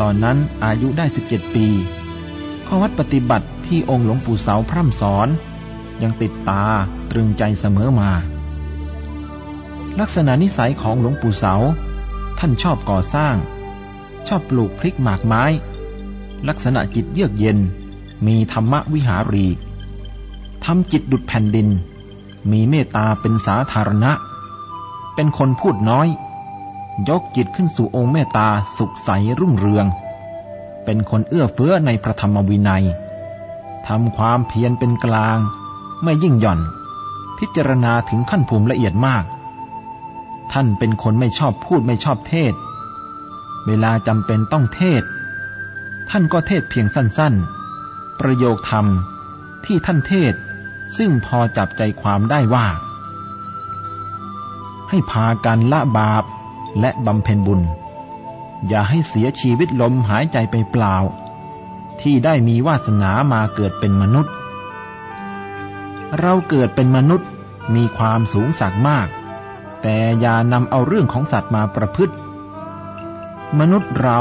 ตอนนั้นอายุได้ 17 ปี ข้อวัดปฏิบัติที่องค์หลวงปู่เสาพร่ำสอน ยังติดตาตรึงใจเสมอมา ลักษณะนิสัยของหลวงปู่เสา ท่านชอบก่อสร้าง ชอบปลูกพริกหมากไม้ ลักษณะจิตเยือกเย็น มีธรรมวิหารีทำจิตดุดแผ่นดิน มีเมตตาเป็นสาธารณะ เป็นคนพูดน้อย ยกจิตขึ้นสู่องค์เมตตาสุขใสรุ่งเรือง เป็นคนเอื้อเฟื้อในพระธรรมวินัยทำความเพียรเป็นกลาง ไม่ยิ่งหย่อน พิจารณาถึงขั้นภูมิละเอียดมาก ท่านเป็นคนไม่ชอบพูดไม่ชอบเทศ เวลาจำเป็นต้องเทศ ท่านก็เทศเพียงสั้นๆ ประโยคธรรมที่ท่านเทศซึ่งพอจับใจความได้ว่า ให้พากันละบาป และบำเพ็ญบุญ อย่าให้เสียชีวิตลมหายใจไปเปล่า ที่ได้มีวาสนามาเกิดเป็นมนุษย์ เราเกิดเป็นมนุษย์มีความสูงสักมาก แต่อย่านำเอาเรื่องของสัตว์มาประพฤติ มนุษย์เรา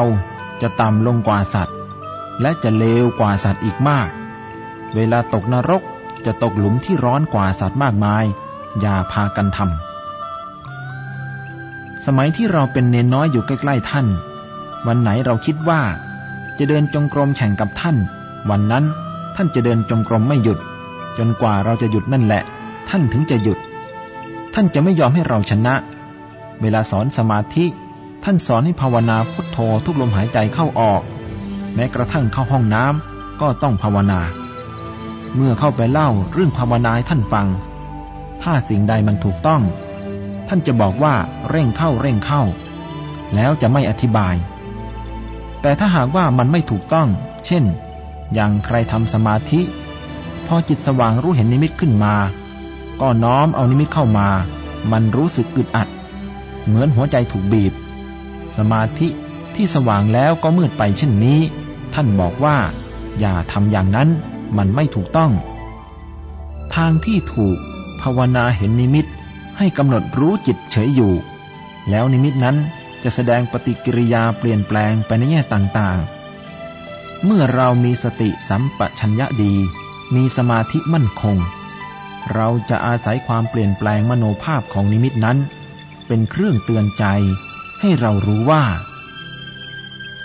จะต่ำลงกว่าสัตว์ และจะเลวกว่าสัตว์อีกมาก เวลาตกนรกจะตกหลุมที่ร้อนกว่าสัตว์มากมาย อย่าพากันทำ สมัยที่เราเป็นเนนน้อยอยู่ใกล้ๆท่าน วันไหนเราคิดว่า จะเดินจงกรมแข่งกับท่าน วันนั้นท่านจะเดินจงกรมไม่หยุด จนกว่าเราจะหยุดนั่นแหละ ท่านถึงจะหยุด ท่านจะไม่ยอมให้เราชนะ เวลาสอนสมาธิ ท่านสอนให้ภาวนาพุทโธทุกลมหายใจเข้าออก แม้กระทั่งเข้าห้องน้ำก็ต้องภาวนา เมื่อเข้าไปเล่าเรื่องภาวนาให้ท่านฟัง ถ้าสิ่งใดมันถูกต้อง ท่านจะบอกว่าเร่งเข้าเร่งเข้า แล้วจะไม่อธิบาย แต่ถ้าหากว่ามันไม่ถูกต้อง เช่น อย่างใครทำสมาธิ พอจิตสว่างรู้เห็นนิมิตขึ้นมา ก็น้อมเอานิมิตเข้ามา มันรู้สึกอึดอัด เหมือนหัวใจถูกบีบ สมาธิที่สว่างแล้วก็มืดไปเช่นนี้ ท่านบอกว่า อย่าทำอย่างนั้นมันไม่ถูกต้อง ทางที่ถูกภาวนาเห็นนิมิต ให้กำหนดรู้จิตเฉยอยู่ แล้วนิมิตนั้นจะแสดงปฏิกิริยาเปลี่ยนแปลงไปในแง่ต่างๆ เมื่อเรามีสติสัมปชัญญะดี มีสมาธิมั่นคง เราจะอาศัยความเปลี่ยนแปลงมโนภาพของนิมิตนั้น เป็นเครื่องเตือนใจให้เรารู้ว่า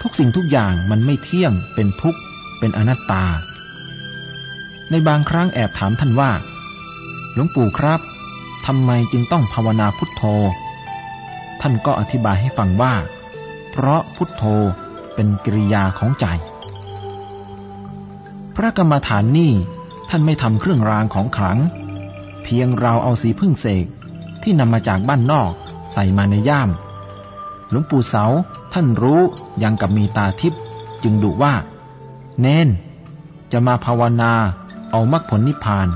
ทุกสิ่งทุกอย่างมันไม่เที่ยง เป็นทุกข์ เป็นอนัตตา ในบางครั้งแอบถามท่านว่า หลวงปู่ครับ ทำไมจึงต้องภาวนาพุทโธ ท่านก็อธิบายให้ฟังว่า เพราะพุทโธเป็นกิริยาของใจ พระกรรมฐานนี่ท่านไม่ทำเครื่องรางของขลัง เพียงเราเอาสีพึ่งเสกที่นำมาจากบ้านนอกใส่มาในย่าม หลวงปู่เสาท่านรู้ยังกับมีตาทิพย์จึงดุว่า เน้น จะมาภาวนาเอามรรคผลนิพพาน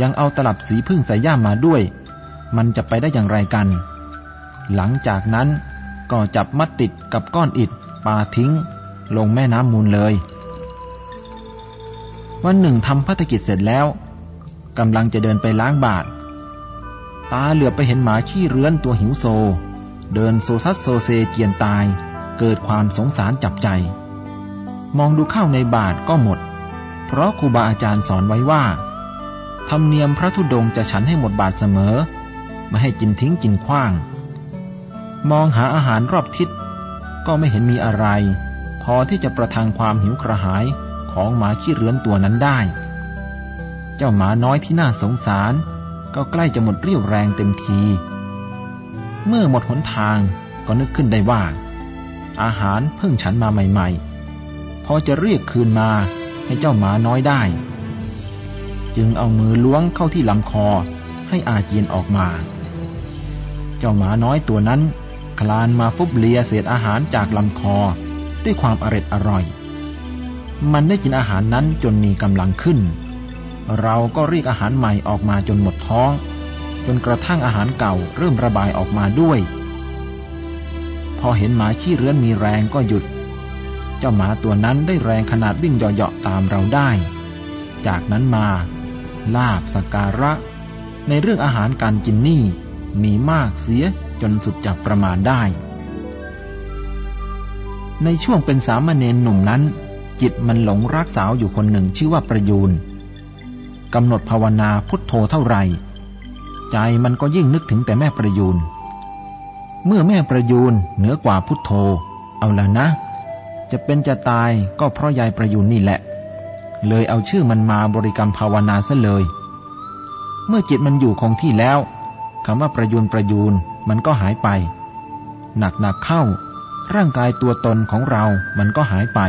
ยังเอาตลับสีพึ่งใส่ย่ามมาด้วย มันจะไปได้อย่างไรกัน หลังจากนั้นก็จับมัดติดกับก้อนอิฐปาทิ้ง ลงแม่น้ำมูลเลย วันหนึ่งทำพัฒกิจเสร็จแล้วกำลังจะเดินไปล้างบาท ตาเหลือไปเห็นหมาขี้เรื้อนตัวหิวโซ เดินโซซัดโซเซเจียนตาย เกิดความสงสารจับใจ มองดูข้าวในบาทก็หมด เพราะครูบาอาจารย์สอนไว้ว่า ธรรมเนียมพระธุดงจะฉันให้หมดบาทเสมอ ไม่ให้กินทิ้งกินขว้าง มองหาอาหารรอบทิศก็ไม่เห็นมีอะไร พอที่จะประทังความหิวกระหายของหมาขี้เรือนตัวนั้นได้ เจ้าหมาน้อยที่น่าสงสาร ก็ใกล้จะหมดเรี่ยวแรงเต็มที เมื่อหมดหนทางก็นึกขึ้นได้ว่า อาหารเพิ่งฉันมาใหม่ ๆ พอจะเรียกคืนมาให้เจ้าหมาน้อยได้ จึงเอามือล้วงเข้าที่ลำคอให้อาเจียนออกมา เจ้าหมาน้อยตัวนั้น คลานมาฟุบเลียเศษอาหารจากลำคอด้วยความอร็ดอร่อย มันได้กินอาหารนั้นจนมีกำลังขึ้น เราก็เรียกอาหารใหม่ออกมาจนหมดท้อง จนกระทั่งอาหารเก่าเริ่มระบายออกมาด้วย พอเห็นหมาขี้เรื้อนมีแรงก็หยุด เจ้าหมาตัวนั้นได้แรงขนาดวิ่งเหาะๆตามเราได้ จากนั้นมา ลาบสการะ ในเรื่องอาหารการกินนี่มีมากเสียจนสุดจับประมาณได้ ในช่วงเป็นสามเณรหนุ่มนั้น จิตมันหลงรักสาวอยู่คนหนึ่งชื่อว่าประยูนกำหนดภาวนาพุทโธเท่าไหร่ ใจมันก็ยิ่งนึกถึงแต่แม่ประยูนเมื่อแม่ประยูนเหนือกว่าพุทโธ เอาละนะ จะเป็นจะตายก็เพราะยายประยูนนี่แหละ เลยเอาชื่อมันมาบริกรรมภาวนาซะเลย เมื่อจิตมันอยู่คงที่แล้วคำว่าประยูนประยูนมันก็หายไป หนักหนักเข้า ร่างกายตัวตนของเรามันก็หายไป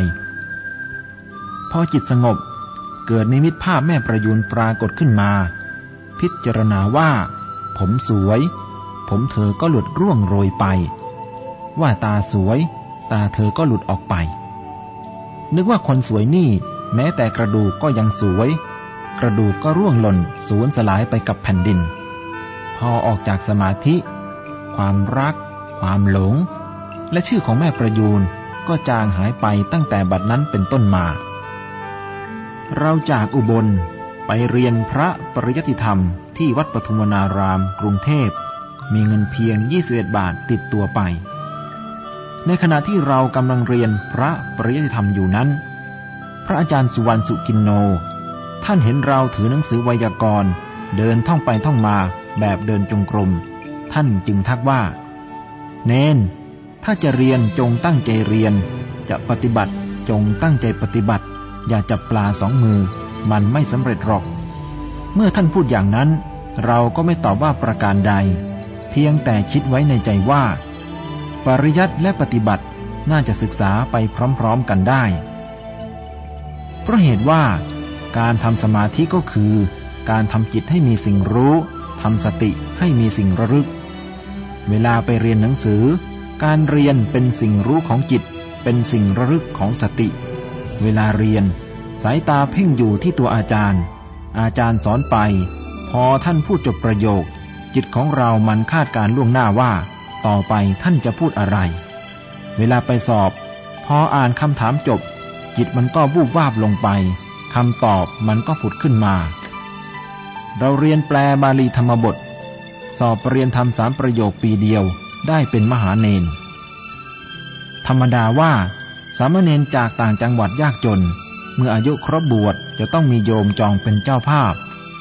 พอจิตสงบเกิดนิมิตภาพแม่ประยุนปรากฏขึ้นมา พิจารณาว่า ผมสวย ผมเธอก็หลุดร่วงโรยไป ว่าตาสวย ตาเธอก็หลุดออกไป นึกว่าคนสวยนี่ แม้แต่กระดูกก็ยังสวย กระดูกก็ร่วงหล่นสูญสลายไปกับแผ่นดิน พอออกจากสมาธิ ความรัก ความหลง และชื่อของแม่ประยูนก็จางหายไปตั้งแต่บัดนั้นเป็นต้นมา เราจากอุบลไปเรียนพระปริยติธรรมที่วัดปทุมนาราม กรุงเทพ มีเงินเพียง 21 บาทติดตัวไป ในขณะที่เรากำลังเรียนพระปริยติธรรมอยู่นั้น พระอาจารย์สุวรรณสุกินโน ท่านเห็นเราถือหนังสือไวยากรณ์ เดินท่องไปท่องมาแบบเดินจงกรม ท่านจึงทักว่า เนนถ้าจะเรียนจงตั้งใจเรียน จะปฏิบัติจงตั้งใจปฏิบัติ อย่าจับปลาสองมือ มันไม่สำเร็จหรอก เมื่อท่านพูดอย่างนั้น เราก็ไม่ตอบว่าประการใด เพียงแต่คิดไว้ในใจว่า ปริยัติและปฏิบัติน่าจะศึกษาไปพร้อมๆกันได้ เพราะเหตุว่าการทำสมาธิก็คือ การทำจิตให้มีสิ่งรู้ทำสติให้มีสิ่งระลึก เวลาไปเรียนหนังสือ การเรียนเป็นสิ่งรู้ของจิต เป็นสิ่งระลึกของสติ เวลาเรียน สายตาเพ่งอยู่ที่ตัวอาจารย์ อาจารย์สอนไป พอท่านพูดจบประโยค จิตของเรามันคาดการล่วงหน้าว่า ต่อไปท่านจะพูดอะไร เวลาไปสอบ พออ่านคำถามจบ จิตมันก็วูบวาบลงไปคำตอบมันก็ผุดขึ้นมา เราเรียนแปลบาลีธรรมบท สอบเรียนทำสามประโยคปีเดียวได้เป็นมหาเนน ธรรมดาว่า สามเณรจากต่างจังหวัดยากจน เมื่ออายุครบบวชจะต้องมีโยมจองเป็นเจ้าภาพ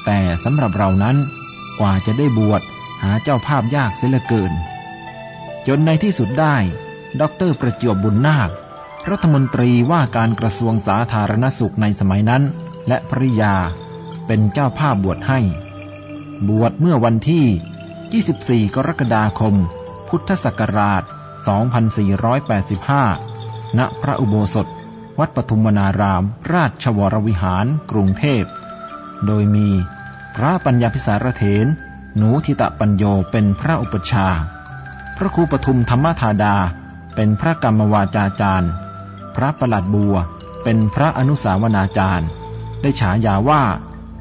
แต่สำหรับเรานั้นกว่าจะได้บวชหาเจ้าภาพยากเสียเหลือเกิน จนในที่สุดได้ด็อกเตอร์ประจวบบุญนาค รัฐมนตรีว่าการกระทรวงสาธารณสุขในสมัยนั้น และภริยาเป็นเจ้าภาพบวชให้ บวชเมื่อวันที่ 24 กรกฎาคม พุทธศักราช 2485 ณ พระอุโบสถ วัดปทุมนาราม ราชวรวิหาร กรุงเทพ โดยมีพระปัญญาพิสารเถนหนูทิตะปัญโยเป็นพระอุปชา พระครูปทุมธรรมธาดาเป็นพระกรรมวาจาจารย์ พระประหลัดบัว เป็นพระอนุสาวนาจารย์ ได้ฉายาว่า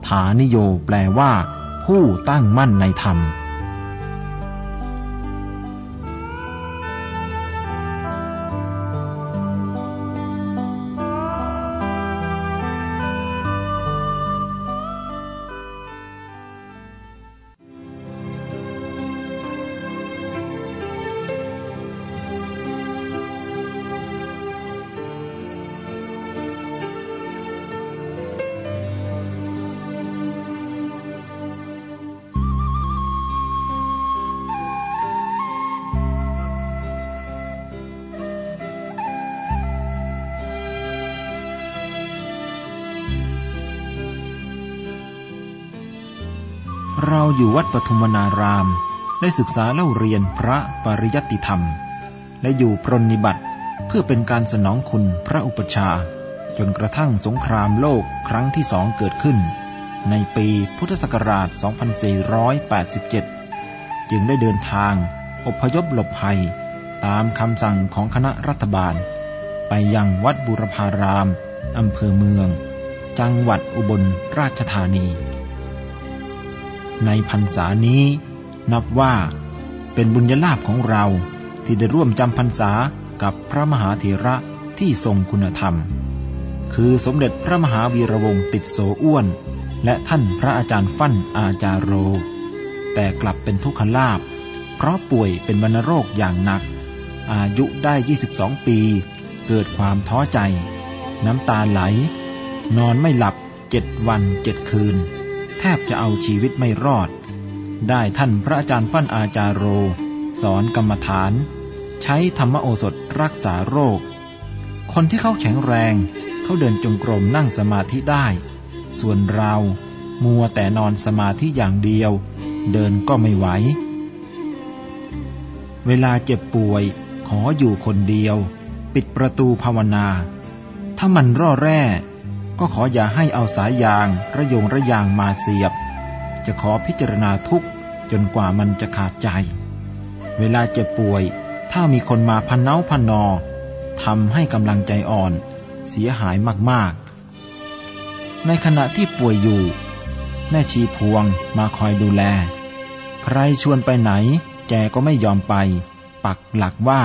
ฐานิโยแปลว่า ผู้ตั้งมั่นในธรรม อยู่วัดปทุมนาราม ได้ศึกษาเล่าเรียนพระปริยัติธรรม และอยู่ปรนนิบัติเพื่อเป็นการสนองคุณพระอุปชา จนกระทั่งสงครามโลกครั้งที่สองเกิดขึ้น ในปีพุทธศักราช 2487 จึงได้เดินทางอพยพหลบภัย ตามคำสั่งของคณะรัฐบาล ไปยังวัดบุรพารามอำเภอเมือง จังหวัดอุบลราชธานี ในพรรษานี้ นับว่าเป็นบุญญาลาภของเราที่ได้ร่วมจำพรรษากับพระมหาเถระที่ทรงคุณธรรม คือสมเด็จพระมหาวีระวงศ์ติดโสอ้วน และท่านพระอาจารย์ฟั่นอาจารโร แต่กลับเป็นทุกขลาภเพราะป่วยเป็นวัณโรคอย่างหนัก อายุได้ 22 ปี เกิดความท้อใจ น้ำตาไหล นอนไม่หลับเจ็ดวันเจ็ดคืน แทบจะเอาชีวิตไม่รอด ได้ท่านพระอาจารย์ฟั่นอาจารโร สอนกรรมฐาน ใช้ธรรมโอสถรักษาโรค คนที่เขาแข็งแรงเขาเดินจงกรมนั่งสมาธิได้ ส่วนเรามัวแต่นอนสมาธิอย่างเดียว เดินก็ไม่ไหว เวลาเจ็บป่วยขออยู่คนเดียว ปิดประตูภาวนา ถ้ามันร่อแร่ ก็ขออย่าให้เอาสายยางระยงระยางมาเสียบ จะขอพิจารณาทุกจนกว่ามันจะขาดใจ เวลาเจ็บป่วย ถ้ามีคนมาพันเนาพันนอทำให้กำลังใจอ่อน เสียหายมากๆ ในขณะที่ป่วยอยู่ แม่ชีพวงมาคอยดูแล ใครชวนไปไหน แกก็ไม่ยอมไป ปักหลักว่า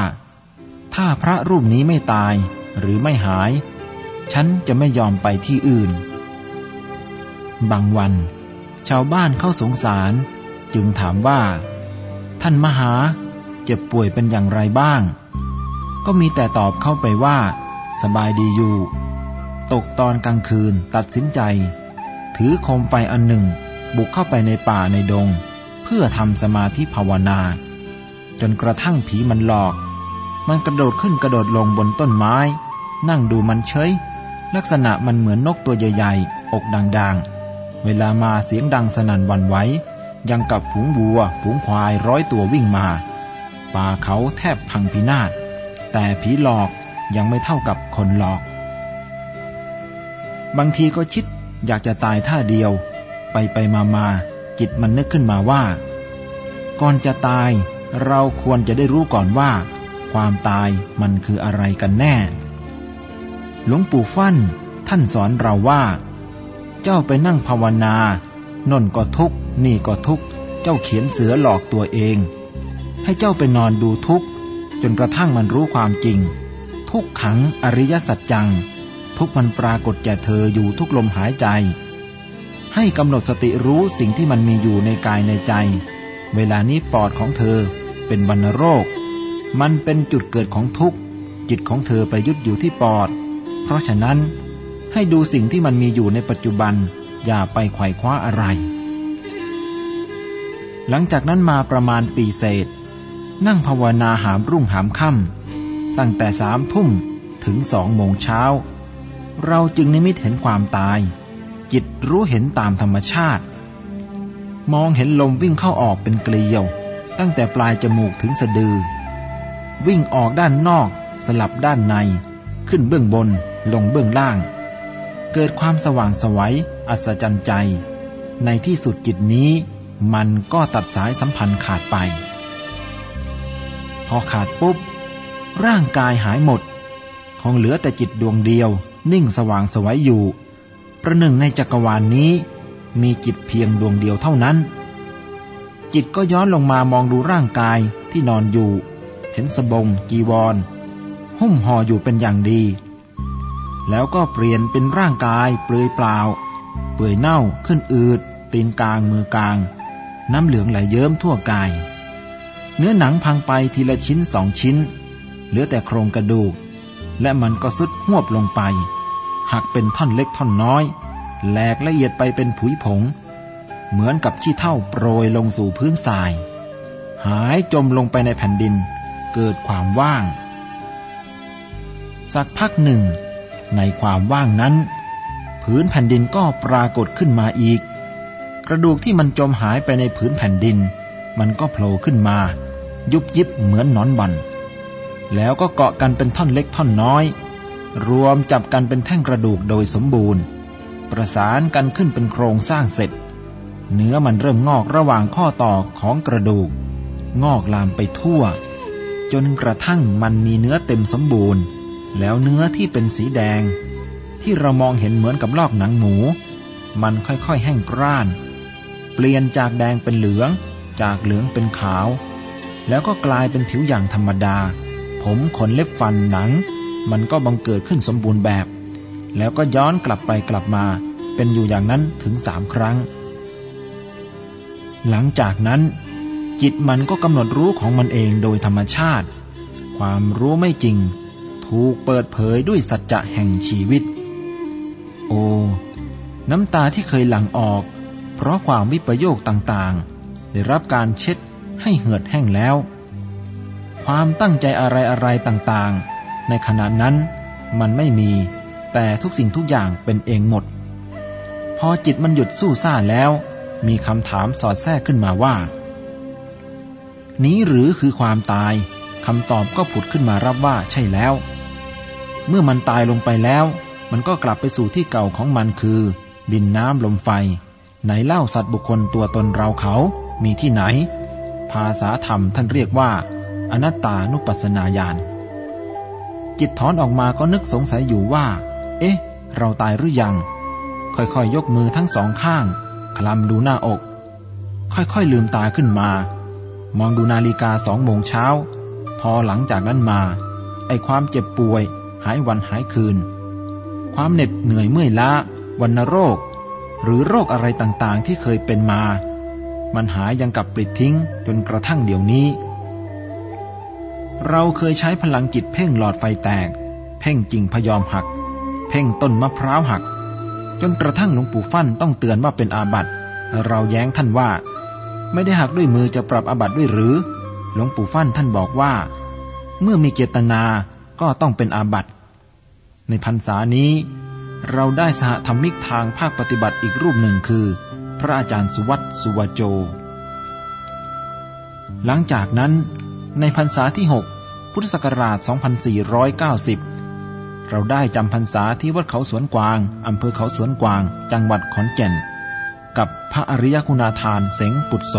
ถ้าพระรูปนี้ไม่ตายหรือไม่หาย ฉันจะไม่ยอมไปที่อื่น บางวัน ชาวบ้านเข้าสงสาร จึงถามว่า ท่านมหาเจ็บป่วยเป็นอย่างไรบ้าง ก็มีแต่ตอบเข้าไปว่า สบายดีอยู่ ตกตอนกลางคืนตัดสินใจ ถือโคมไฟอันหนึ่ง บุกเข้าไปในป่าในดง เพื่อทำสมาธิภาวนา จนกระทั่งผีมันหลอก มันกระโดดขึ้นกระโดดลงบนต้นไม้นั่งดูมันเฉย ลักษณะมันเหมือนนกตัวใหญ่ๆ อกดังๆ เวลามาเสียงดังสนั่นวันไหวยังกับฝูงบัว ฝูงควายร้อยตัววิ่งมา ป่าเขาแทบพังพินาศ แต่ผีหลอกยังไม่เท่ากับคนหลอก บางทีก็คิดอยากจะตายท่าเดียว ไปไปมามาจิตมันนึกขึ้นมาว่า ก่อนจะตายเราควรจะได้รู้ก่อนว่า ความตายมันคืออะไรกันแน่ หลวงปู่ฟั่นท่านสอนเราว่า เจ้าไปนั่งภาวนานนก็ทุกนี่ก็ทุก เจ้าเขียนเสือหลอกตัวเอง ให้เจ้าไปนอนดูทุกจนกระทั่งมันรู้ความจริง ทุกขังอริยสัจจัง ทุกมันปรากฏแก่เธออยู่ทุกลมหายใจ ให้กำหนดสติรู้สิ่งที่มันมีอยู่ในกายในใจ เวลานี้ปอดของเธอเป็นบรรโรค มันเป็นจุดเกิดของทุกข์จิตของเธอไปยึดอยู่ที่ปอด เพราะฉะนั้นให้ดูสิ่งที่มันมีอยู่ในปัจจุบัน อย่าไปไขว่คว้าอะไร หลังจากนั้นมาประมาณปีเศษ นั่งภาวนาหามรุ่งหามค่ำตั้งแต่สามทุ่มถึงสองโมงเช้า เราจึงนิมิตเห็นความตาย จิตรู้เห็นตามธรรมชาติ มองเห็นลมวิ่งเข้าออกเป็นเกลียว ตั้งแต่ปลายจมูกถึงสะดือ วิ่งออกด้านนอก สลับด้านใน ขึ้นเบื้องบน ลงเบื้องล่าง เกิดความสว่างสวัยอัศจรรย์ใจ ในที่สุดจิตนี้มันก็ตัดสายสัมพันธ์ขาดไป พอขาดปุ๊บ ร่างกายหายหมด คงเหลือแต่จิตดวงเดียว นิ่งสว่างสวัยอยู่ ประหนึ่งในจักรวาลนนี้ มีจิตเพียงดวงเดียวเท่านั้น จิตก็ย้อนลงมามองดูร่างกายที่นอนอยู่ เห็นสบงจีวร หุ้มห่ออยู่เป็นอย่างดี แล้วก็เปลี่ยนเป็นร่างกายเปลือยเปล่า เปื่อยเน่าขึ้นอืดตีนกลางมือกลาง น้ำเหลืองไหลเยิ้มทั่วกาย เนื้อหนังพังไปทีละชิ้นสองชิ้น เหลือแต่โครงกระดูก และมันก็สุดหวบลงไป หักเป็นท่อนเล็กท่อนน้อย แหลกละเอียดไปเป็นผุยผง เหมือนกับขี้เท่าโปรยลงสู่พื้นทราย หายจมลงไปในแผ่นดิน เกิดความว่าง สักพักหนึ่ง ในความว่างนั้นพื้นแผ่นดินก็ปรากฏขึ้นมาอีก กระดูกที่มันจมหายไปในพื้นแผ่นดิน มันก็โผล่ขึ้นมา ยุบยิบเหมือนนอนบันแล้วก็เกาะกันเป็นท่อนเล็กท่อนน้อย รวมจับกันเป็นแท่งกระดูกโดยสมบูรณ์ ประสานกันขึ้นเป็นโครงสร้างเสร็จ เนื้อมันเริ่มงอกระหว่างข้อต่อของกระดูก งอกลามไปทั่ว จนกระทั่งมันมีเนื้อเต็มสมบูรณ์ แล้วเนื้อที่เป็นสีแดง ที่เรามองเห็นเหมือนกับลอกหนังหมู มันค่อยๆแห้งกร้าน เปลี่ยนจากแดงเป็นเหลือง จากเหลืองเป็นขาว แล้วก็กลายเป็นผิวอย่างธรรมดา ผมขนเล็บฟันหนัง มันก็บังเกิดขึ้นสมบูรณ์แบบ แล้วก็ย้อนกลับไปกลับมา เป็นอยู่อย่างนั้นถึงสามครั้ง หลังจากนั้นจิตมันก็กำหนดรู้ของมันเองโดยธรรมชาติ ความรู้ไม่จริง ถูกเปิดเผยด้วยสัจจะแห่งชีวิต โอ้น้ำตาที่เคยหลั่งออก เพราะความวิปโยคต่างๆ ได้รับการเช็ดให้เหือดแห้งแล้ว ความตั้งใจอะไรอะไรต่างๆ ในขณะนั้นมันไม่มี แต่ทุกสิ่งทุกอย่างเป็นเองหมด พอจิตมันหยุดสู้ซ่าแล้ว มีคำถามสอดแทรกขึ้นมาว่า นี้หรือคือความตายคำตอบก็ผุดขึ้นมารับว่าใช่แล้ว เมื่อมันตายลงไปแล้ว มันก็กลับไปสู่ที่เก่าของมันคือ ดินน้ำลมไฟ ไหนเล่าสัตว์บุคคลตัวตนเราเขา มีที่ไหน ภาษาธรรมท่านเรียกว่า อนัตตานุปัสสนาญาณจิตถอนออกมาก็นึกสงสัยอยู่ว่า เอ๊ะ เราตายหรือยัง ค่อยๆยยกมือทั้งสองข้าง คลำดูหน้าอก ค่อยๆลืมตาขึ้นมา มองดูนาฬิกาสองโมงเช้า พอหลังจากนั้นมา ไอความเจ็บป่วย หายวันหายคืน ความเหน็ดเหนื่อยเมื่อยล้าวันโรค หรือโรคอะไรต่างๆที่เคยเป็นมา มันหายยังกับปลิดทิ้งจนกระทั่งเดี๋ยวนี้ เราเคยใช้พลังจิตเพ่งหลอดไฟแตก เพ่งจริงพยอมหัก เพ่งต้นมะพร้าวหัก จนกระทั่งหลวงปู่ฟั่นต้องเตือนว่าเป็นอาบัติ เราแย้งท่านว่า ไม่ได้หักด้วยมือจะปรับอาบัติด้วยหรือ หลวงปู่ฟั่นท่านบอกว่า เมื่อมีเจตนา ก็ต้องเป็นอาบัติ ในพรรษานี้ เราได้สหธรรมิกทางภาคปฏิบัติอีกรูปหนึ่งคือ พระอาจารย์สุวัตสุวโจ หลังจากนั้น ในพรรษาที่ 6 พุทธศักราช 2490 เราได้จำพรรษาที่วัดเขาสวนกวาง อำเภอเขาสวนกวาง จังหวัดขอนแก่น กับพระอริยคุณาทานเสงปุตโส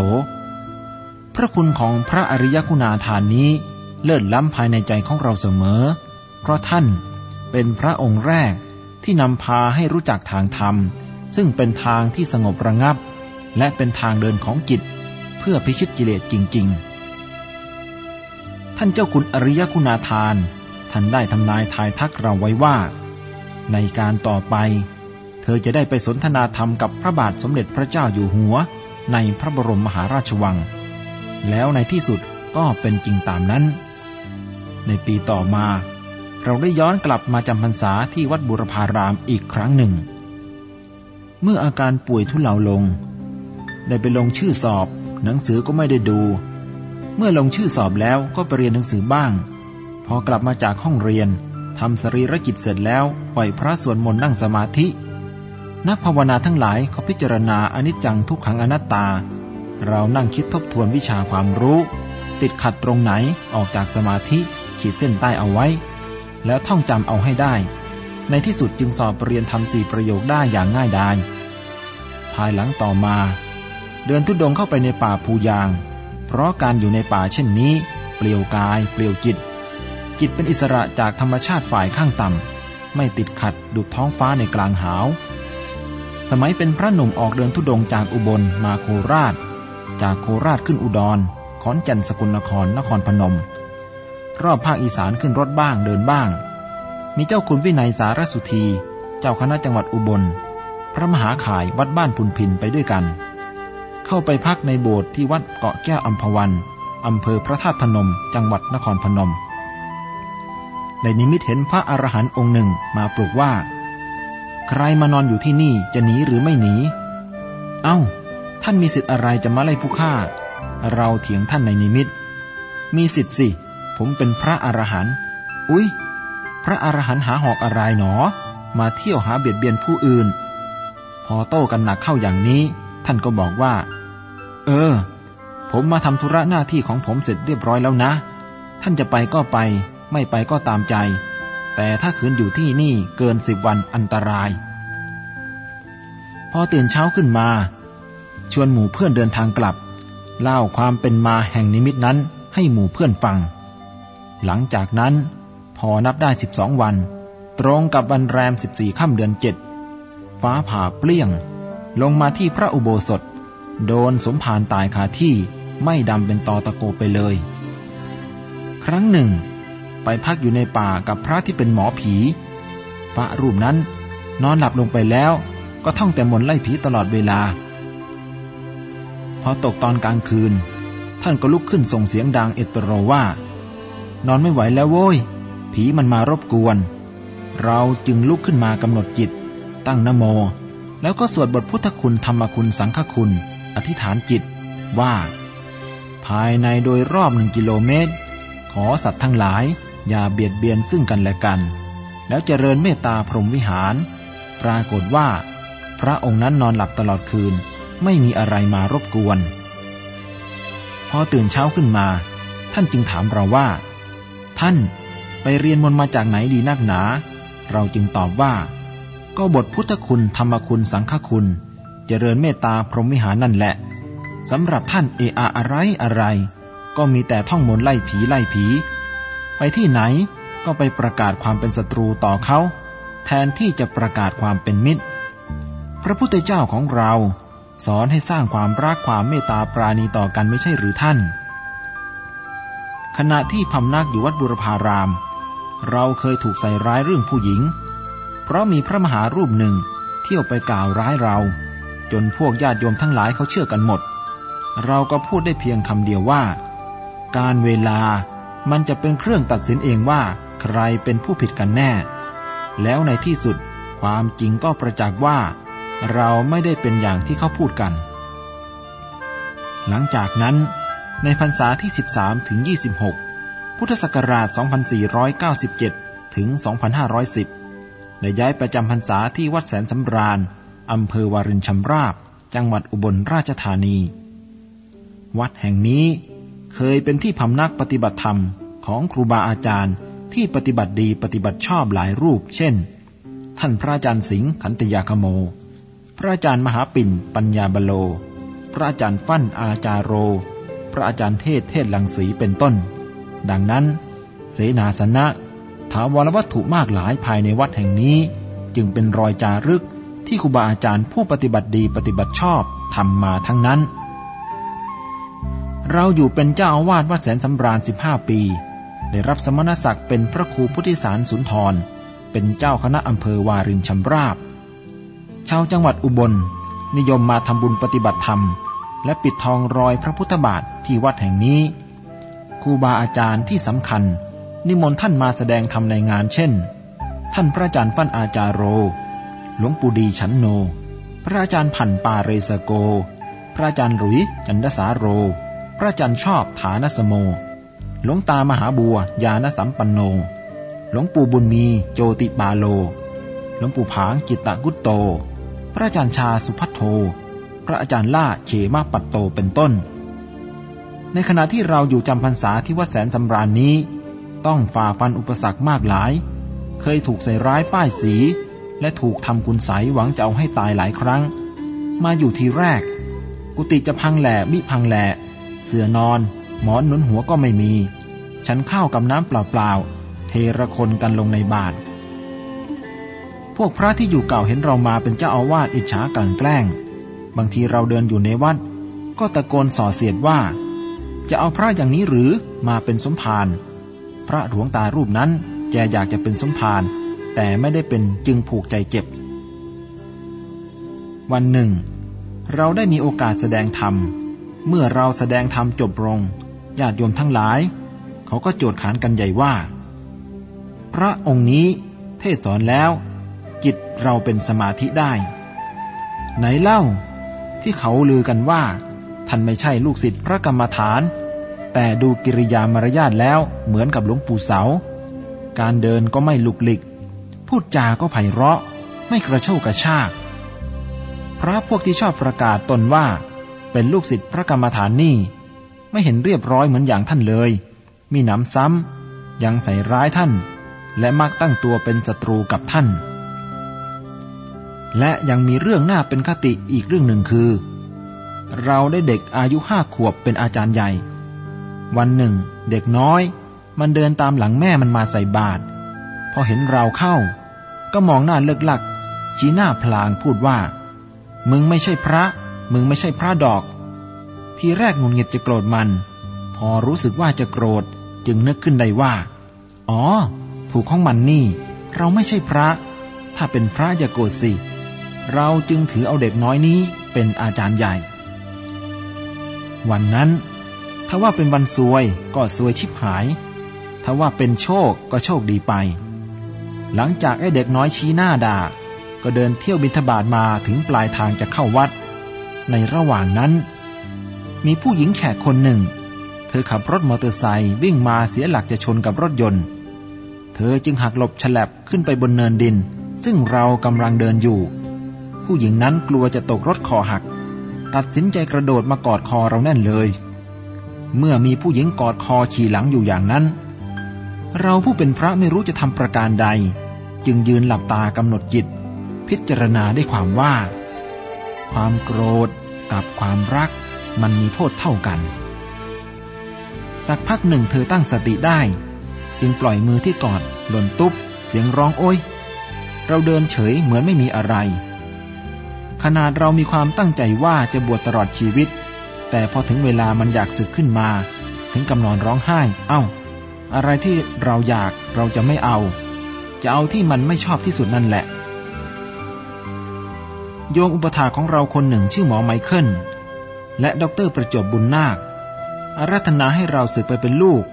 พระคุณของพระอริยคุณาทานนี้ เลิศล้ำภายในใจของเราเสมอ เพราะท่านเป็นพระองค์แรกที่นำพาให้รู้จักทางธรรม ซึ่งเป็นทางที่สงบระงับ และเป็นทางเดินของจิต เพื่อพิชิตกิเลสจริง ๆ ท่านเจ้าคุณอริยคุณาทาน ท่านได้ทำนายทายทักเราไว้ว่า ในการต่อไป เธอจะได้ไปสนทนาธรรมกับพระบาทสมเด็จพระเจ้าอยู่หัว ในพระบรมมหาราชวัง แล้วในที่สุดก็เป็นจริงตามนั้น ในปีต่อมา เราได้ย้อนกลับมาจำพรรษาที่วัดบุรพารามอีกครั้งหนึ่ง เมื่ออาการป่วยทุเลาลง ได้ไปลงชื่อสอบ หนังสือก็ไม่ได้ดู เมื่อลงชื่อสอบแล้วก็ไปเรียนหนังสือบ้าง พอกลับมาจากห้องเรียนทำสรีรกิจเสร็จแล้วปล่อยพระสวดมนต์นั่งสมาธิ นักภาวนาทั้งหลายเขาพิจารณาอนิจจังทุกขังอนัตตา เรานั่งคิดทบทวนวิชาความรู้ ติดขัดตรงไหนออกจากสมาธิ ขีดเส้นใต้เอาไว้ แล้วท่องจำเอาให้ได้ ในที่สุดจึงสอบเรียนทำสี่ประโยคได้อย่างง่ายดาย ภายหลังต่อมา เดินทุดงเข้าไปในป่าภูยาง เพราะการอยู่ในป่าเช่นนี้ เปลี่ยวกาย เปลี่ยวจิต จิตเป็นอิสระจากธรรมชาติฝ่ายข้างต่ำไม่ติดขัดดุดท้องฟ้าในกลางหาวสมัยเป็นพระหนุ่มออกเดินทุดงจากอุบลมาโคราช จากโคราชขึ้นอุดร ขอนแก่นสกลนคร นครพนม รอบภาคอีสานขึ้นรถบ้างเดินบ้าง มีเจ้าคุณวินัยสารสุธี เจ้าคณะจังหวัดอุบล พระมหาข่ายวัดบ้านพุนพินไปด้วยกัน เข้าไปพักในโบสถ์ที่วัดเกาะแก้วอัมพวันอำเภอพระธาตุพนม จังหวัดนครพนมในนิมิตเห็นพระอรหันต์องค์หนึ่งมาปลุกว่า ใครมานอนอยู่ที่นี่จะหนีหรือไม่หนี เอา้า ท่านมีสิทธิ์อะไรจะมาไล่ผู้ฆ่า เราเถียงท่านในนิมิต มีสิทธิ์สิ ผมเป็นพระอรหันต์อุ๊ย พระอรหันต์หาหอกอะไรหนอ มาเที่ยวหาเบียดเบียนผู้อื่น พอโต้กันหนักเข้าอย่างนี้ ท่านก็บอกว่า เออ ผมมาทำธุระหน้าที่ของผมเสร็จเรียบร้อยแล้วนะ ท่านจะไปก็ไป ไม่ไปก็ตามใจ แต่ถ้าขืนอยู่ที่นี่เกินสิบวันอันตราย พอตื่นเช้าขึ้นมา ชวนหมู่เพื่อนเดินทางกลับเล่าความเป็นมาแห่งนิมิตนั้นให้หมู่เพื่อนฟัง หลังจากนั้น พอนับได้สิบสองวัน ตรงกับวันแรมสิบสี่ค่ำเดือนเจ็ดฟ้าผ่าเปลี่ยง ลงมาที่พระอุโบสถ โดนสมภารตายคาที่ไม่ดำเป็นตอตะโกไปเลย ครั้งหนึ่ง ไปพักอยู่ในป่ากับพระที่เป็นหมอผี พระรูปนั้นนอนหลับลงไปแล้วก็ท่องแต่มนต์ไล่ผีตลอดเวลา พอตกตอนกลางคืน ท่านก็ลุกขึ้นส่งเสียงดังเอตโรว่า นอนไม่ไหวแล้วโว้ย ผีมันมารบกวน เราจึงลุกขึ้นมากำหนดจิต ตั้งนโม แล้วก็สวดบทพุทธคุณธรรมคุณสังฆคุณ อธิษฐานจิตว่า ภายในโดยรอบหนึ่งกิโลเมตร ขอสัตว์ทั้งหลาย อย่าเบียดเบียนซึ่งกันและกัน แล้วเจริญเมตตาพรหมวิหาร ปรากฏว่า พระองค์นั้นนอนหลับตลอดคืน ไม่มีอะไรมารบกวน พอตื่นเช้าขึ้นมา ท่านจึงถามเราว่า ท่านไปเรียนมนต์มาจากไหนดีนักหนา เราจึงตอบว่า ก็บทพุทธคุณธรรมคุณสังฆคุณ เจริญเมตตาพรหมวิหารนั่นแหละสำหรับท่านเออาอะไรอะไร ก็มีแต่ท่องมนต์ไล่ผีไล่ผี ไปที่ไหนก็ไปประกาศความเป็นศัตรูต่อเขา แทนที่จะประกาศความเป็นมิตร พระพุทธเจ้าของเรา สอนให้สร้างความรักความเมตตาปราณีต่อกันไม่ใช่หรือท่าน ขณะที่พำนักอยู่วัดบุรพาราม เราเคยถูกใส่ร้ายเรื่องผู้หญิง เพราะมีพระมหารูปหนึ่งเที่ยวไปกล่าวร้ายเรา จนพวกญาติโยมทั้งหลายเขาเชื่อกันหมด เราก็พูดได้เพียงคำเดียวว่า การเวลามันจะเป็นเครื่องตัดสินเองว่าใครเป็นผู้ผิดกันแน่ แล้วในที่สุดความจริงก็ประจักษ์ว่า เราไม่ได้เป็นอย่างที่เขาพูดกัน หลังจากนั้น ในพรรษาที่ 13 ถึง 26 พุทธศักราช 2497 ถึง 2510 ได้ย้ายประจำพรรษาที่วัดแสนสำราญ อำเภอวารินชำราบ จังหวัดอุบลราชธานี วัดแห่งนี้เคยเป็นที่พำนักปฏิบัติธรรมของครูบาอาจารย์ที่ปฏิบัติดีปฏิบัติชอบหลายรูป เช่น ท่านพระอาจารย์สิงห์ขันตยาคโม พระอาจารย์มหาปิ่นปัญญาบโล พระอาจารย์ฟั่นอาจารโร พระอาจารย์เทศเทศลังสีเป็นต้น ดังนั้น เสนาสนะ ถาวรวัตถุมากหลายภายในวัดแห่งนี้ จึงเป็นรอยจารึกที่ครูบาอาจารย์ผู้ปฏิบัติดีปฏิบัติชอบทำมาทั้งนั้น เราอยู่เป็นเจ้าอาวาสวัดแสนสำราญ 15 ปี ได้รับสมณศักดิ์เป็นพระครูพุทธิสารสุนทร เป็นเจ้าคณะอำเภอวารินชำราบ ชาวจังหวัดอุบล นิยมมาทำบุญปฏิบัติธรรม และปิดทองรอยพระพุทธบาทที่วัดแห่งนี้ครูบาอาจารย์ที่สำคัญ นิมนต์ท่านมาแสดงธรรมในงานเช่น ท่านพระอาจารย์ฟั่นอาจารโร หลวงปู่ดีฉันโน พระอาจารย์พันปาเรสโก พระอาจารย์หลุยจันดสาโร พระอาจารย์ชอบฐานสโม หลวงตามหาบัวยานสัมปันโน หลวงปู่บุญมีโจติบาโล หลวงปู่ผางกิตตกุตโต พระอาจารย์ชาสุพัทโท ระอาจารย์ล่าเขมาปัตโตเป็นต้น ในขณะที่เราอยู่จำพรรษาที่วัดแสนสำราญนนี้ ต้องฝ่าฟันอุปสรรคมากหลาย เคยถูกใส่ร้ายป้ายสี และถูกทำคุณใสหวังจะเอาให้ตายหลายครั้ง มาอยู่ทีแรก กุฏิจะพังแหล่มิพังแหล่เสื่อนอน หมอนหนุนหัวก็ไม่มี ฉันข้าวกับน้ำเปล่าๆเทระคนกันลงในบาทพวกพระที่อยู่เก่าเห็นเรามาเป็นเจ้าอาวาสอิจฉากันแกล้ง บางทีเราเดินอยู่ในวัด ก็ตะโกนส่อเสียดว่า จะเอาพระอย่างนี้หรือมาเป็นสมภารพระหลวงตารูปนั้นแกอยากจะเป็นสมภารแต่ไม่ได้เป็นจึงผูกใจเจ็บ วันหนึ่ง เราได้มีโอกาสแสดงธรรม เมื่อเราแสดงธรรมจบลงญาติโยมทั้งหลาย เขาก็โจดขานกันใหญ่ว่า พระองค์นี้เทศสอนแล้วจิตเราเป็นสมาธิได้ ไหนเล่า ที่เขาลือกันว่า ท่านไม่ใช่ลูกศิษย์พระกรรมฐาน แต่ดูกิริยามารยาทแล้วเหมือนกับหลวงปู่เสา การเดินก็ไม่ลุกลิก พูดจาก็ไพเราะ ไม่กระโชกกระชาก พระพวกที่ชอบประกาศตนว่า เป็นลูกศิษย์พระกรรมฐานนี่ ไม่เห็นเรียบร้อยเหมือนอย่างท่านเลย มีหนำซ้ำยังใส่ร้ายท่าน และมักตั้งตัวเป็นศัตรูกับท่าน และยังมีเรื่องหน้าเป็นคติอีกเรื่องหนึ่งคือ เราได้เด็กอายุห้าขวบเป็นอาจารย์ใหญ่ วันหนึ่ง เด็กน้อย มันเดินตามหลังแม่มันมาใส่บาตรพอเห็นเราเข้า ก็มองหน้าเลิกลักชี้หน้าพลางพูดว่า มึงไม่ใช่พระ มึงไม่ใช่พระดอก ทีแรกงุนงิดจะโกรธมัน พอรู้สึกว่าจะโกรธจึงนึกขึ้นได้ว่า อ๋อถูกของมันนี่ เราไม่ใช่พระ ถ้าเป็นพระอย่าโกรธสิ เราจึงถือเอาเด็กน้อยนี้เป็นอาจารย์ใหญ่ วันนั้น ถ้าว่าเป็นวันซวยก็ซวยชิบหาย ถ้าว่าเป็นโชคก็โชคดีไป หลังจากไอ้เด็กน้อยชี้หน้าด่า ก็เดินเที่ยวบิณฑบาตมาถึงปลายทางจะเข้าวัด ในระหว่างนั้น มีผู้หญิงแขกคนหนึ่ง เธอขับรถมอเตอร์ไซค์วิ่งมาเสียหลักจะชนกับรถยนต์ เธอจึงหักหลบฉลับขึ้นไปบนเนินดิน ซึ่งเรากำลังเดินอยู่ ผู้หญิงนั้นกลัวจะตกรถคอหัก ตัดสินใจกระโดดมากอดคอเราแน่นเลย เมื่อมีผู้หญิงกอดคอขี่หลังอยู่อย่างนั้น เราผู้เป็นพระไม่รู้จะทำประการใด จึงยืนหลับตากำหนดจิต พิจารณาได้ความว่า ความโกรธกับความรักมันมีโทษเท่ากัน สักพักหนึ่งเธอตั้งสติได้ จึงปล่อยมือที่กอดหล่นตุ๊บ เสียงร้องโอยเราเดินเฉยเหมือนไม่มีอะไร ขนาดเรามีความตั้งใจว่าจะบวชตลอดชีวิต แต่พอถึงเวลามันอยากสึกขึ้นมา ถึงกำนอนร้องไห้ เอา้า อะไรที่เราอยากเราจะไม่เอา จะเอาที่มันไม่ชอบที่สุดนั่นแหละ โยมอุปถาของเราคนหนึ่งชื่อหมอไมเคิล และดรประจบบุญนาค อารัธนาให้เราสึกไปเป็นลูก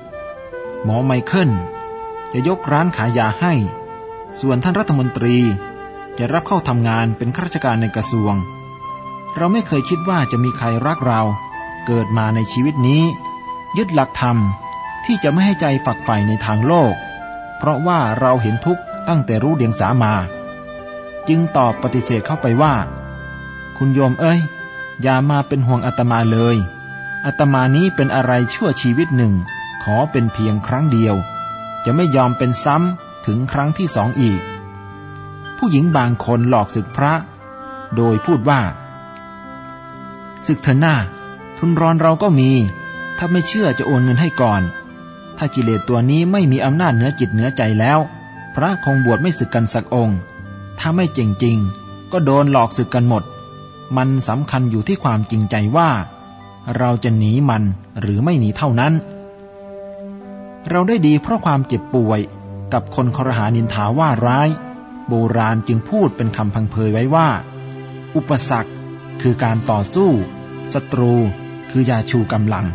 หมอไมเคิลจะยกร้านขายยาให้ ส่วนท่านรัฐมนตรี จะรับเข้าทำงานเป็นข้าราชการในกระทรวง เราไม่เคยคิดว่าจะมีใครรักเรา เกิดมาในชีวิตนี้ ยึดหลักธรรมที่จะไม่ให้ใจฝักใฝ่ในทางโลก เพราะว่าเราเห็นทุกข์ตั้งแต่รู้เดียงสามา จึงตอบปฏิเสธเข้าไปว่า คุณโยมเอ้ย อย่ามาเป็นห่วงอาตมาเลยอาตมานี้เป็นอะไรชั่วชีวิตหนึ่ง ขอเป็นเพียงครั้งเดียว จะไม่ยอมเป็นซ้ำถึงครั้งที่สองอีก ผู้หญิงบางคนหลอกศึกพระ โดยพูดว่า ศึกเถอหน้า ทุนร้อนเราก็มี ถ้าไม่เชื่อจะโอนเงินให้ก่อน ถ้ากิเลสตัวนี้ไม่มีอำนาจเหนือจิตเหนือใจแล้ว พระคงบวชไม่ศึกกันสักองค์ ถ้าไม่จริงจริงก็โดนหลอกศึกกันหมด มันสำคัญอยู่ที่ความจริงใจว่า เราจะหนีมันหรือไม่หนีเท่านั้น เราได้ดีเพราะความเจ็บป่วยกับคนครหานินทาว่าร้าย โบราณจึงพูดเป็นคำพังเพยไว้ว่า อุปสรรคคือการต่อสู้ศัตรูคือยาชูกำลัง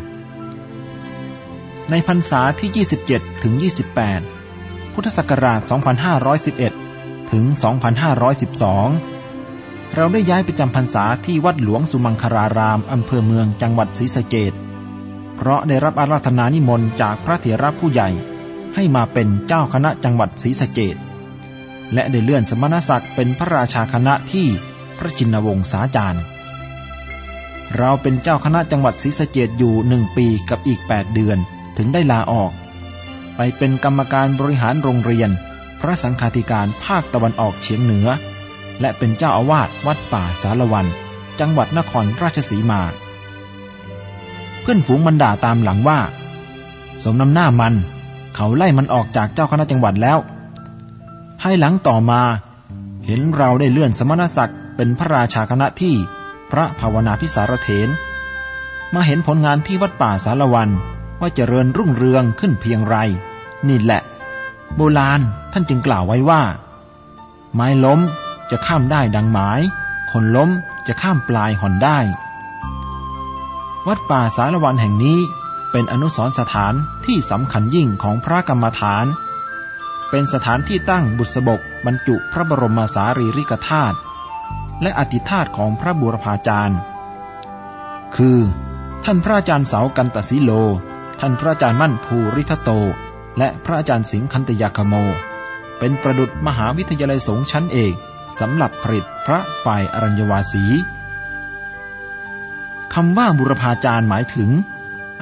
ในพรรษาที่ 27 ถึง 28 พุทธศักราช 2511 ถึง 2512 เราได้ย้ายไปจำพรรษาที่วัดหลวงสุมังคาราราม อำเภอเมืองจังหวัดศรีสะเกดเพราะได้รับอาราธนานิมนต์จากพระเถระผู้ใหญ่ให้มาเป็นเจ้าคณะจังหวัดศรีสะเกด และได้เลื่อนสมณศักดิ์เป็นพระราชาคณะที่พระจินวงศาจารย์ เราเป็นเจ้าคณะจังหวัดศรีสะเกดอยู่หนึ่งปีกับอีก 8 เดือนถึงได้ลาออก ไปเป็นกรรมการบริหารโรงเรียน พระสังฆาธิการภาคตะวันออกเฉียงเหนือ และเป็นเจ้าอาวาสวัดป่าสารวัน จังหวัดนครราชสีมา เพื่อนฝูงมันด่าตามหลังว่า สมน้ำหน้ามัน เขาไล่มันออกจากเจ้าคณะจังหวัดแล้ว ให้หลังต่อมา เห็นเราได้เลื่อนสมณศักดิ์เป็นพระราชาคณะที่พระภาวนาพิสารเถนมาเห็นผลงานที่วัดป่าสารวันว่าเจริญรุ่งเรืองขึ้นเพียงไร นี่แหละ โบราณท่านจึงกล่าวไว้ว่า ไม้ล้มจะข้ามได้ดังหมาย คนล้มจะข้ามปลายหอนได้ วัดป่าสารวันแห่งนี้เป็นอนุสรสถานที่สำคัญยิ่งของพระกรรมฐาน เป็นสถานที่ตั้งบุษบกบรรจุพระบรมสารีริกธาตุและอธิธาตุของพระบุรพาจารย์ คือท่านพระอาจารย์เสากันตสิโล ท่านพระอาจารย์มั่นภูริทโต และพระอาจารย์สิงคันตยาคโม เป็นประดุษมหาวิทยาลัยสงฆ์ชั้นเอกสำหรับผลิตพระฝ่ายอรัญญวาสีคำว่าบุรพาจารย์หมายถึง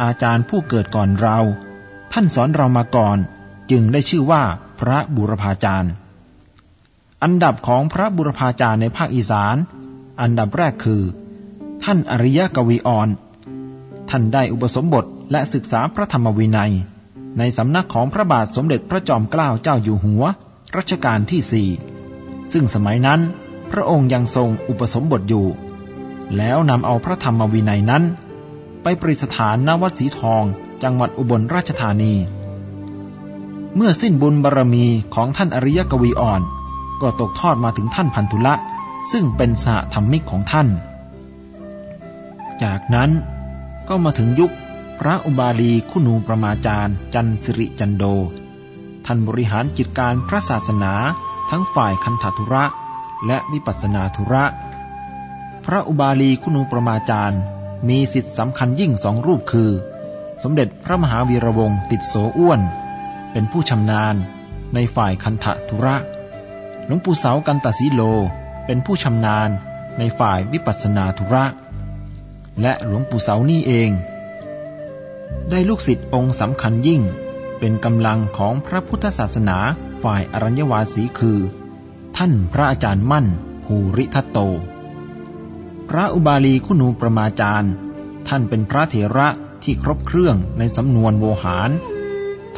อาจารย์ผู้เกิดก่อนเรา ท่านสอนเรามาก่อน จึงได้ชื่อว่า พระบุรพาจารย์ อันดับของพระบุรพาจารย์ในภาคอีสาน อันดับแรกคือ ท่านอริยกวีอ่อน ท่านได้อุปสมบทและศึกษาพระธรรมวินัย ในสำนักของพระบาทสมเด็จพระจอมเกล้าเจ้าอยู่หัว รัชกาลที่สี่ซึ่งสมัยนั้นพระองค์ยังทรงอุปสมบทอยู่ แล้วนำเอาพระธรรมวินัยนั้น ไปประดิษฐานณวัดสีทองจังหวัดอุบลราชธานี เมื่อสิ้นบุญบารรมีของท่านอริยกวีอ่อน ก็ตกทอดมาถึงท่านพันธุละ ซึ่งเป็นสหธรรมิกของท่าน จากนั้นก็มาถึงยุคพระอุบาลีคุณูประมาจารย์ จันสิริจันโด ท่านบริหารจิตการพระศาสนาทั้งฝ่ายคันธทุระและวิปัสนาธุระ พระอุบาลีคุณูประมาจารย์ มีสิทธิสำคัญยิ่งสองรูปคือ สมเด็จพระมหาวีระวงศ์ติดโสอ้วน เป็นผู้ชำนาญ ในฝ่ายคันธทุระ หลวงปู่เสากันตสีโล เป็นผู้ชำนาญ ในฝ่ายวิปัสนาธุระ และหลวงปู่เสานี่เอง ได้ลูกศิษย์องค์สำคัญยิ่ง เป็นกำลังของพระพุทธศาสนาฝ่ายอรัญญวาสีคือ ท่านพระอาจารย์มั่นภูริทัตโต พระอุบาลีคุณูประมาจารย์ ท่านเป็นพระเถระที่ครบเครื่องในสำนวนโวหาร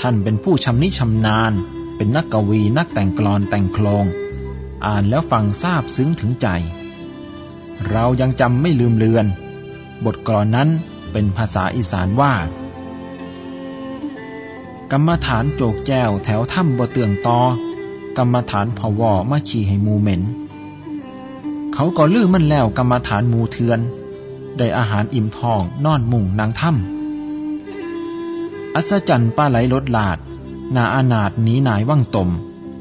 ท่านเป็นผู้ชำนิชำนาญ เป็นนักกวีนักแต่งกลอนแต่งโคลง อ่านแล้วฟังทราบซึ้งถึงใจ เรายังจำไม่ลืมเลือน บทกลอนนั้นเป็นภาษาอีสานว่า กรรมฐานโจกแจ้วแถวถ้ำบ่เตืองตอกรรมฐานพวอมาขี่ให้มูเหม็น เขาก็ลื้อมันแล้วกรรมฐานมูเทือน ได้อาหารอิ่มท้องนอนมุ่งนางถ้ำ อัศจรรย์ป้าไหลลดลาด นาอานาถหนีนายว่างตม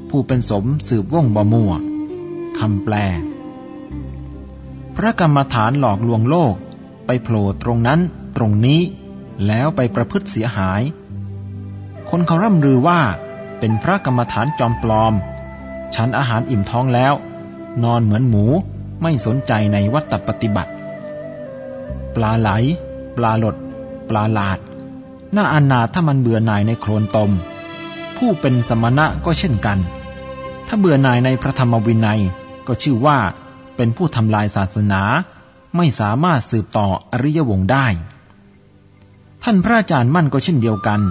ผู้เป็นสมสืบว่องบ่มัวคำแปล พระกรรมฐานหลอกลวงโลก ไปโผล่ตรงนั้นตรงนี้ แล้วไปประพฤติเสียหาย คนเขาร่ำลือว่า เป็นพระกรรมฐานจอมปลอม ฉันอาหารอิ่มท้องแล้ว นอนเหมือนหมูไม่สนใจในวัตถปฏิบัติ ปลาไหล ปลาหลด ปลาลาด น่าอนาถถ้ามันเบื่อหน่ายในโคลนตม ผู้เป็นสมณะก็เช่นกัน ถ้าเบื่อหน่ายในพระธรรมวินัยก็ชื่อว่าเป็นผู้ทำลายศาสนา ไม่สามารถสืบต่ออริยวงศ์ได้ ท่านพระอาจารย์มั่นก็เช่นเดียวกัน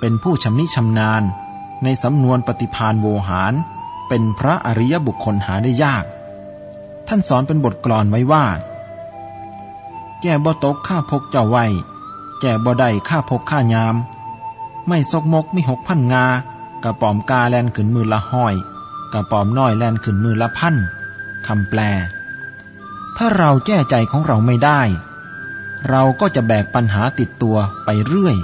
เป็นผู้ชำนิชำนาญ ในสำนวนปฏิพานโวหาร เป็นพระอริยบุคคลหาได้ยาก ท่านสอนเป็นบทกลอนไว้ว่า แก่บ่ตกข้าพกเจ้าไว้ แก่บ่ได้ข้าพกข้ายาม ไม่ซกมกไมีหกพันงากระป๋อมกาแลนขึ้นมือละห้อย กระป๋อมน้อยแลนขึ้นมือละพันคำแปล ถ้าเราแก้ใจของเราไม่ได้ เราก็จะแบกปัญหาติดตัวไปเรื่อย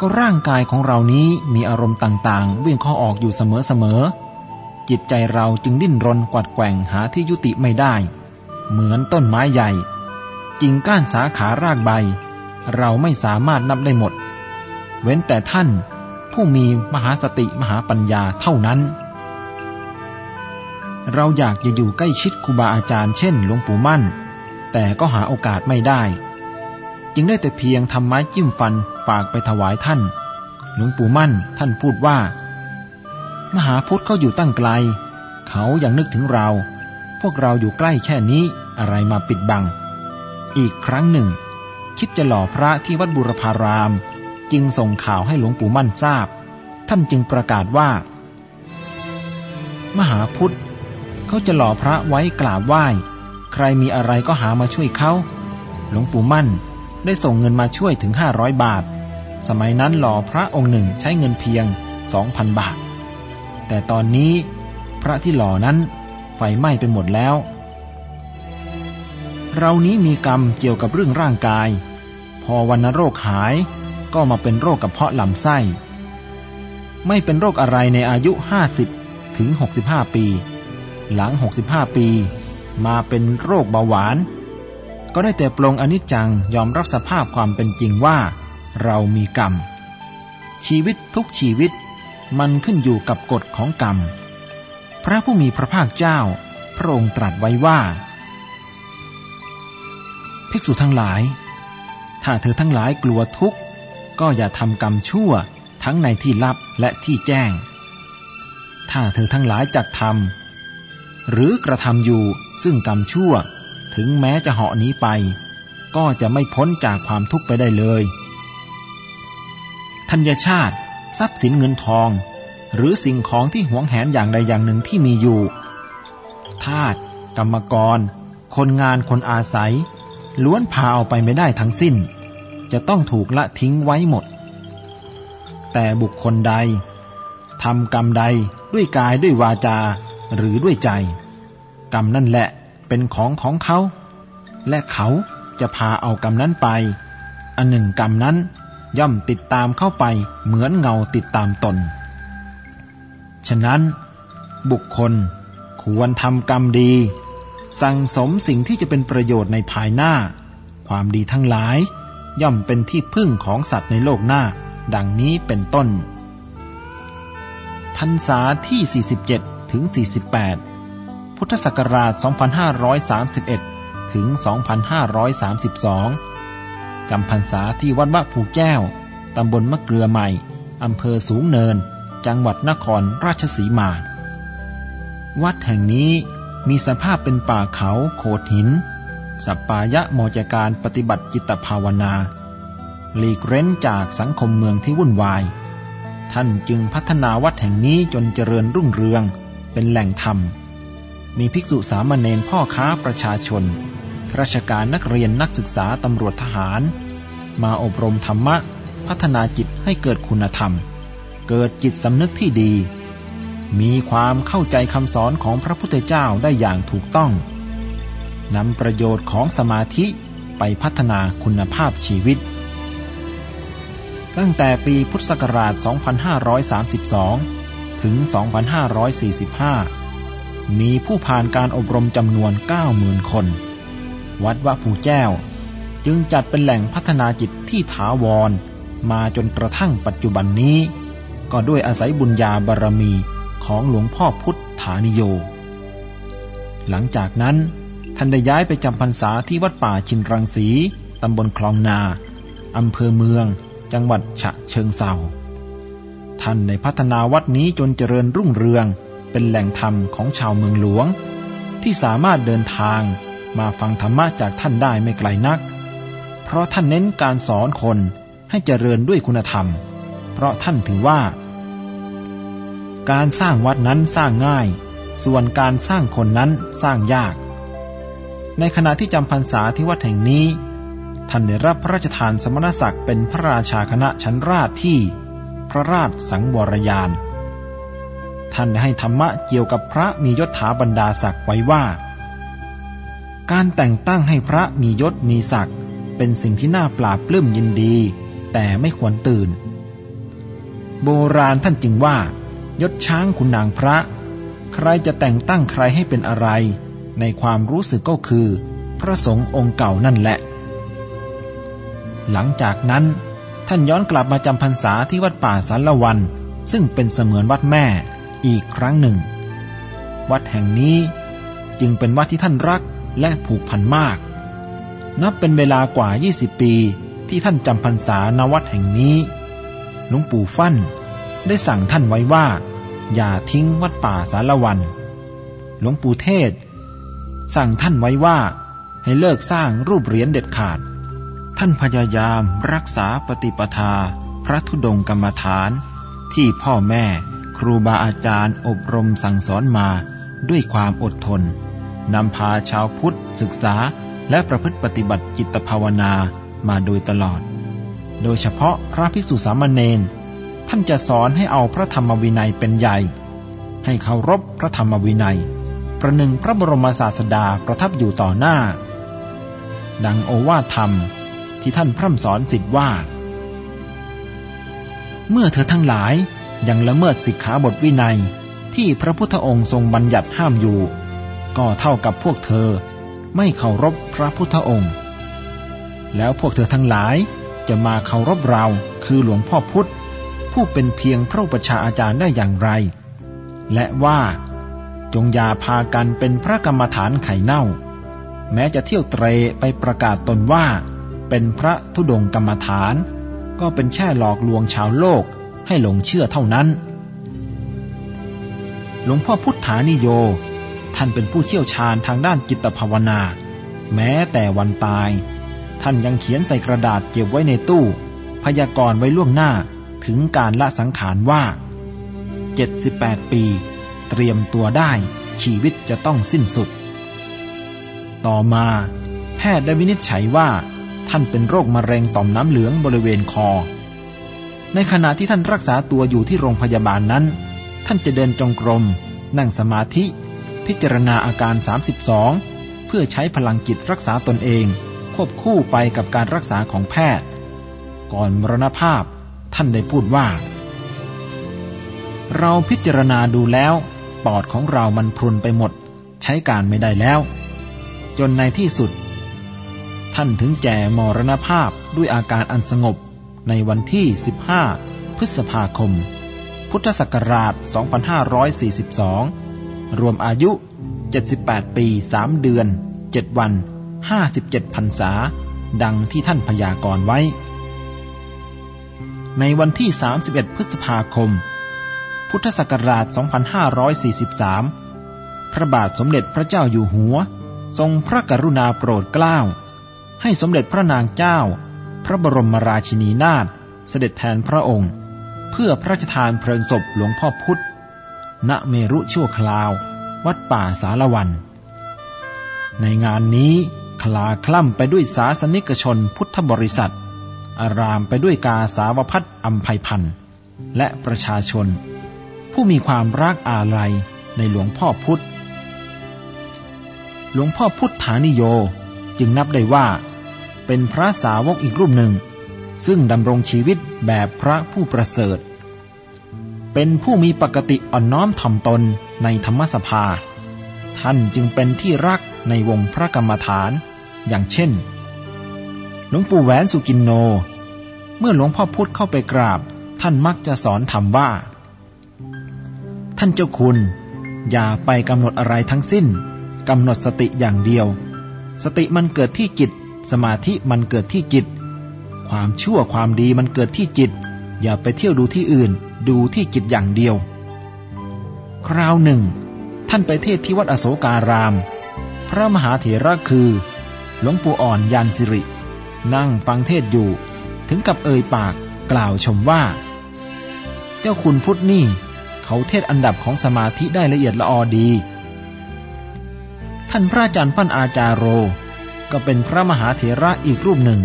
ก็ร่างกายของเรานี้มีอารมณ์ต่างๆ วิ่งข้าออกอยู่เสมอๆ จิตใจเราจึงดิ้นรนกวัดแกว่งหาที่ยุติไม่ได้ เหมือนต้นไม้ใหญ่ กิ่งก้านสาขารากใบ เราไม่สามารถนับได้หมด เว้นแต่ท่านผู้มีมหาสติมหาปัญญาเท่านั้น เราอยากจะอยู่ใกล้ชิดครูบาอาจารย์เช่นหลวงปู่มั่น แต่ก็หาโอกาสไม่ได้ จึงได้แต่เพียงทำไม้จิ้มฟันฝากไปถวายท่าน หลวงปู่มั่นท่านพูดว่า มหาพุทธเขาอยู่ตั้งไกล เขายังนึกถึงเรา พวกเราอยู่ใกล้แค่นี้อะไรมาปิดบัง อีกครั้งหนึ่ง คิดจะหล่อพระที่วัดบุรพาราม จึงส่งข่าวให้หลวงปู่มั่นทราบ ท่านจึงประกาศว่า มหาพุทธเขาจะหล่อพระไว้กราบไหว้ ใครมีอะไรก็หามาช่วยเขา หลวงปู่มั่นได้ส่งเงินมาช่วยถึง 500 บาท สมัยนั้นหล่อพระองค์หนึ่งใช้เงินเพียง 2,000 บาท แต่ตอนนี้พระที่หล่อนั้นไฟไหม้ไปหมดแล้วเรานี้มีกรรมเกี่ยวกับเรื่องร่างกาย อวันโรคหาย ก็มาเป็นโรคกระเพาะลำไส้ ไม่เป็นโรคอะไรในอายุ 50 ถึง 65 ปี หลัง 65 ปี มาเป็นโรคเบาหวาน ก็ได้แต่ปรงอนิจจังยอมรับสภาพความเป็นจริงว่า เรามีกรรม ชีวิตทุกชีวิตมันขึ้นอยู่กับกฎของกรรม พระผู้มีพระภาคเจ้า พระองค์ตรัสไว้ว่า ภิกษุทั้งหลาย ถ้าเธอทั้งหลายกลัวทุกข์ ก็อย่าทำกรรมชั่วทั้งในที่ลับและที่แจ้ง ถ้าเธอทั้งหลายจักทำหรือกระทำอยู่ซึ่งกรรมชั่ว ถึงแม้จะเหาะนี้ไป ก็จะไม่พ้นจากความทุกข์ไปได้เลย ธัญชาติ ทรัพย์สินเงินทอง หรือสิ่งของที่หวงแหนอย่างใดอย่างหนึ่งที่มีอยู่ทาสกรรมกร คนงานคนอาศัย ล้วนพาเอาไปไม่ได้ทั้งสิ้น จะต้องถูกละทิ้งไว้หมด แต่บุคคลใดทำกรรมใดด้วยกายด้วยวาจาหรือด้วยใจ กรรมนั่นแหละเป็นของของเขา และเขาจะพาเอากรรมนั้นไป อันหนึ่งกรรมนั้นย่อมติดตามเข้าไปเหมือนเงาติดตามตน ฉะนั้น บุคคลควรทำกรรมดี สั่งสมสิ่งที่จะเป็นประโยชน์ในภายหน้า ความดีทั้งหลาย ย่อมเป็นที่พึ่งของสัตว์ในโลกหน้า ดังนี้เป็นต้น พรรษาที่ 47 ถึง 48 พุทธศักราช 2531 ถึง 2532 จำพรรษาที่วัดวะผูแก้ว ตำบลมะเกลือใหม่ อำเภอสูงเนิน จังหวัดนครราชสีมา วัดแห่งนี้ มีสภาพเป็นป่าเขาโขดหิน สัปปายะโมจการปฏิบัติจิตภาวนา หลีกเร้นจากสังคมเมืองที่วุ่นวาย ท่านจึงพัฒนาวัดแห่งนี้จนเจริญรุ่งเรือง เป็นแหล่งธรรม มีภิกษุสามเณรพ่อค้าประชาชนราชการนักเรียนนักศึกษาตำรวจทหาร มาอบรมธรรมะ พัฒนาจิตให้เกิดคุณธรรม เกิดจิตสำนึกที่ดี มีความเข้าใจคำสอนของพระพุทธเจ้าได้อย่างถูกต้องนำประโยชน์ของสมาธิไปพัฒนาคุณภาพชีวิต ตั้งแต่ปีพุทธศักราช 2532 ถึง 2545 มีผู้ผ่านการอบรมจำนวน 90,000 คน วัดวะภูแก้ว จึงจัดเป็นแหล่งพัฒนาจิตที่ถาวร มาจนกระทั่งปัจจุบันนี้ ก็ด้วยอาศัยบุญญาบารมี ของหลวงพ่อพุทธานิโย หลังจากนั้นท่านได้ย้ายไปจำพรรษาที่วัดป่าชินรังสี ตำบลคลองนา อำเภอเมือง จังหวัดฉะเชิงเซาท่านได้พัฒนาวัดนี้จนเจริญรุ่งเรือง เป็นแหล่งธรรมของชาวเมืองหลวง ที่สามารถเดินทางมาฟังธรรมะจากท่านได้ไม่ไกลนัก เพราะท่านเน้นการสอนคนให้เจริญด้วยคุณธรรม เพราะท่านถือว่า การสร้างวัดนั้นสร้างง่าย ส่วนการสร้างคนนั้นสร้างยาก ในขณะที่จำพรรษาที่วัดแห่งนี้ ท่านได้รับพระราชทานสมณศักดิ์เป็นพระราชาคณะชั้นราชที่พระราชสังวรยาน ท่านได้ให้ธรรมะเกี่ยวกับพระมียศถาบรรดาศักดิ์ไว้ว่า การแต่งตั้งให้พระมียศมีศักดิ์เป็นสิ่งที่น่าปราบปลื้มยินดี แต่ไม่ควรตื่น โบราณท่านจึงว่า ยศช้างคุณนางพระ ใครจะแต่งตั้งใครให้เป็นอะไร ในความรู้สึกก็คือ พระสงฆ์องค์เก่านั่นแหละ หลังจากนั้นท่านย้อนกลับมาจำพรรษาที่วัดป่าสารวัน ซึ่งเป็นเสมือนวัดแม่อีกครั้งหนึ่ง วัดแห่งนี้จึงเป็นวัดที่ท่านรักและผูกพันมาก นับเป็นเวลากว่า 20 ปีที่ท่านจำพรรษาณวัดแห่งนี้หลวงปู่ฟั่นได้สั่งท่านไว้ว่า อย่าทิ้งวัดป่าสารวัน หลวงปู่เทศ สั่งท่านไว้ว่าให้เลิกสร้างรูปเหรียญเด็ดขาด ท่านพยายามรักษาปฏิปทา พระธุดงกรรมฐาน ที่พ่อแม่ครูบาอาจารย์อบรมสั่งสอนมาด้วยความอดทนนำพาชาวพุทธศึกษาและประพฤติปฏิบัติจิตภาวนามาโดยตลอด โดยเฉพาะพระภิกษุสามเณร ท่านจะสอนให้เอาพระธรรมวินัยเป็นใหญ่ ให้เคารพพระธรรมวินัย ประหนึ่งพระบรมศาสดาประทับอยู่ต่อหน้า ดังโอวาทธรรมที่ท่านพร่ำสอนสิทธิ์ว่า เมื่อเธอทั้งหลายยังละเมิดสิกขาบทวินัยที่พระพุทธองค์ทรงบัญญัติห้ามอยู่ ก็เท่ากับพวกเธอไม่เคารพพระพุทธองค์ แล้วพวกเธอทั้งหลายจะมาเคารพเราคือหลวงพ่อพุธ ผู้เป็นเพียงพระประชาอาจารย์ได้อย่างไร และว่า จงยาพากันเป็นพระกรรมฐานไข่เน่า แม้จะเที่ยวเตรไปประกาศตนว่า เป็นพระธุดงกรรมฐาน ก็เป็นแค่หลอกลวงชาวโลกให้หลงเชื่อเท่านั้น หลวงพ่อพุทธานิโย ท่านเป็นผู้เชี่ยวชาญทางด้านจิตภาวนา แม้แต่วันตาย ท่านยังเขียนใส่กระดาษเก็บไว้ในตู้ พยากรณ์ไว้ล่วงหน้า ถึงการละสังขารว่า 78 ปี เตรียมตัวได้ชีวิตจะต้องสิ้นสุด ต่อมา แพทย์ได้วินิจฉัยว่า ท่านเป็นโรคมะเร็งต่อมน้ำเหลืองบริเวณคอ ในขณะที่ท่านรักษาตัวอยู่ที่โรงพยาบาลนั้น ท่านจะเดินจงกรม นั่งสมาธิ พิจารณาอาการ 32 เพื่อใช้พลังจิตรักษาตนเอง ควบคู่ไปกับการรักษาของแพทย์ ก่อนมรณภาพ ท่านได้พูดว่า เราพิจารณาดูแล้วปอดของเรามันพรุนไปหมด ใช้การไม่ได้แล้ว จนในที่สุด ท่านถึงแก่มรณภาพด้วยอาการอันสงบในวันที่ 15 พฤษภาคม พุทธศักราช 2542 รวมอายุ 78 ปี 3 เดือน 7 วัน 57พรรษา ดังที่ท่านพยากรณ์ไว้ ในวันที่ 31 พฤษภาคม พุทธศักราช 2543 พระบาทสมเด็จพระเจ้าอยู่หัว ทรงพระกรุณาโปรดเกล้า ให้สมเด็จพระนางเจ้า พระบรมราชินีนาถเสด็จแทนพระองค์ เพื่อพระราชทานเพลิงศพหลวงพ่อพุธณเมรุชั่วคราว วัดป่าสารวัน ในงานนี้คลาคล่ำไปด้วยสาสนิกชนพุทธบริษัท อารามไปด้วยกาสาวพัดอัมภัยพันธ์และประชาชน ผู้มีความรักอาลัยในหลวงพ่อพุธหลวงพ่อพุทธานิโยจึงนับได้ว่า เป็นพระสาวกอีกรูปหนึ่ง ซึ่งดำรงชีวิตแบบพระผู้ประเสริฐ เป็นผู้มีปกติอ่อนน้อมถ่อมตนในธรรมสภา ท่านจึงเป็นที่รักในวงพระกรรมฐาน อย่างเช่นหลวงปู่แหวนสุกินโน เมื่อหลวงพ่อพุธเข้าไปกราบ ท่านมักจะสอนธรรมว่า ท่านเจ้าคุณ อย่าไปกำหนดอะไรทั้งสิ้นกำหนดสติอย่างเดียว สติมันเกิดที่จิต สมาธิมันเกิดที่จิต ความชั่วความดีมันเกิดที่จิต อย่าไปเที่ยวดูที่อื่น ดูที่จิตอย่างเดียว คราวหนึ่ง ท่านไปเทศที่วัดอโศการาม พระมหาเถระคือ หลวงปู่อ่อนยานสิริ นั่งฟังเทศอยู่ ถึงกับเอ่ยปากกล่าวชมว่า เจ้าคุณพุทธนี่ เขาเทศอันดับของสมาธิได้ละเอียดละออดี ท่านพระอาจารย์ฟั่นอาจารโร ก็เป็นพระมหาเถระอีกรูปหนึ่ง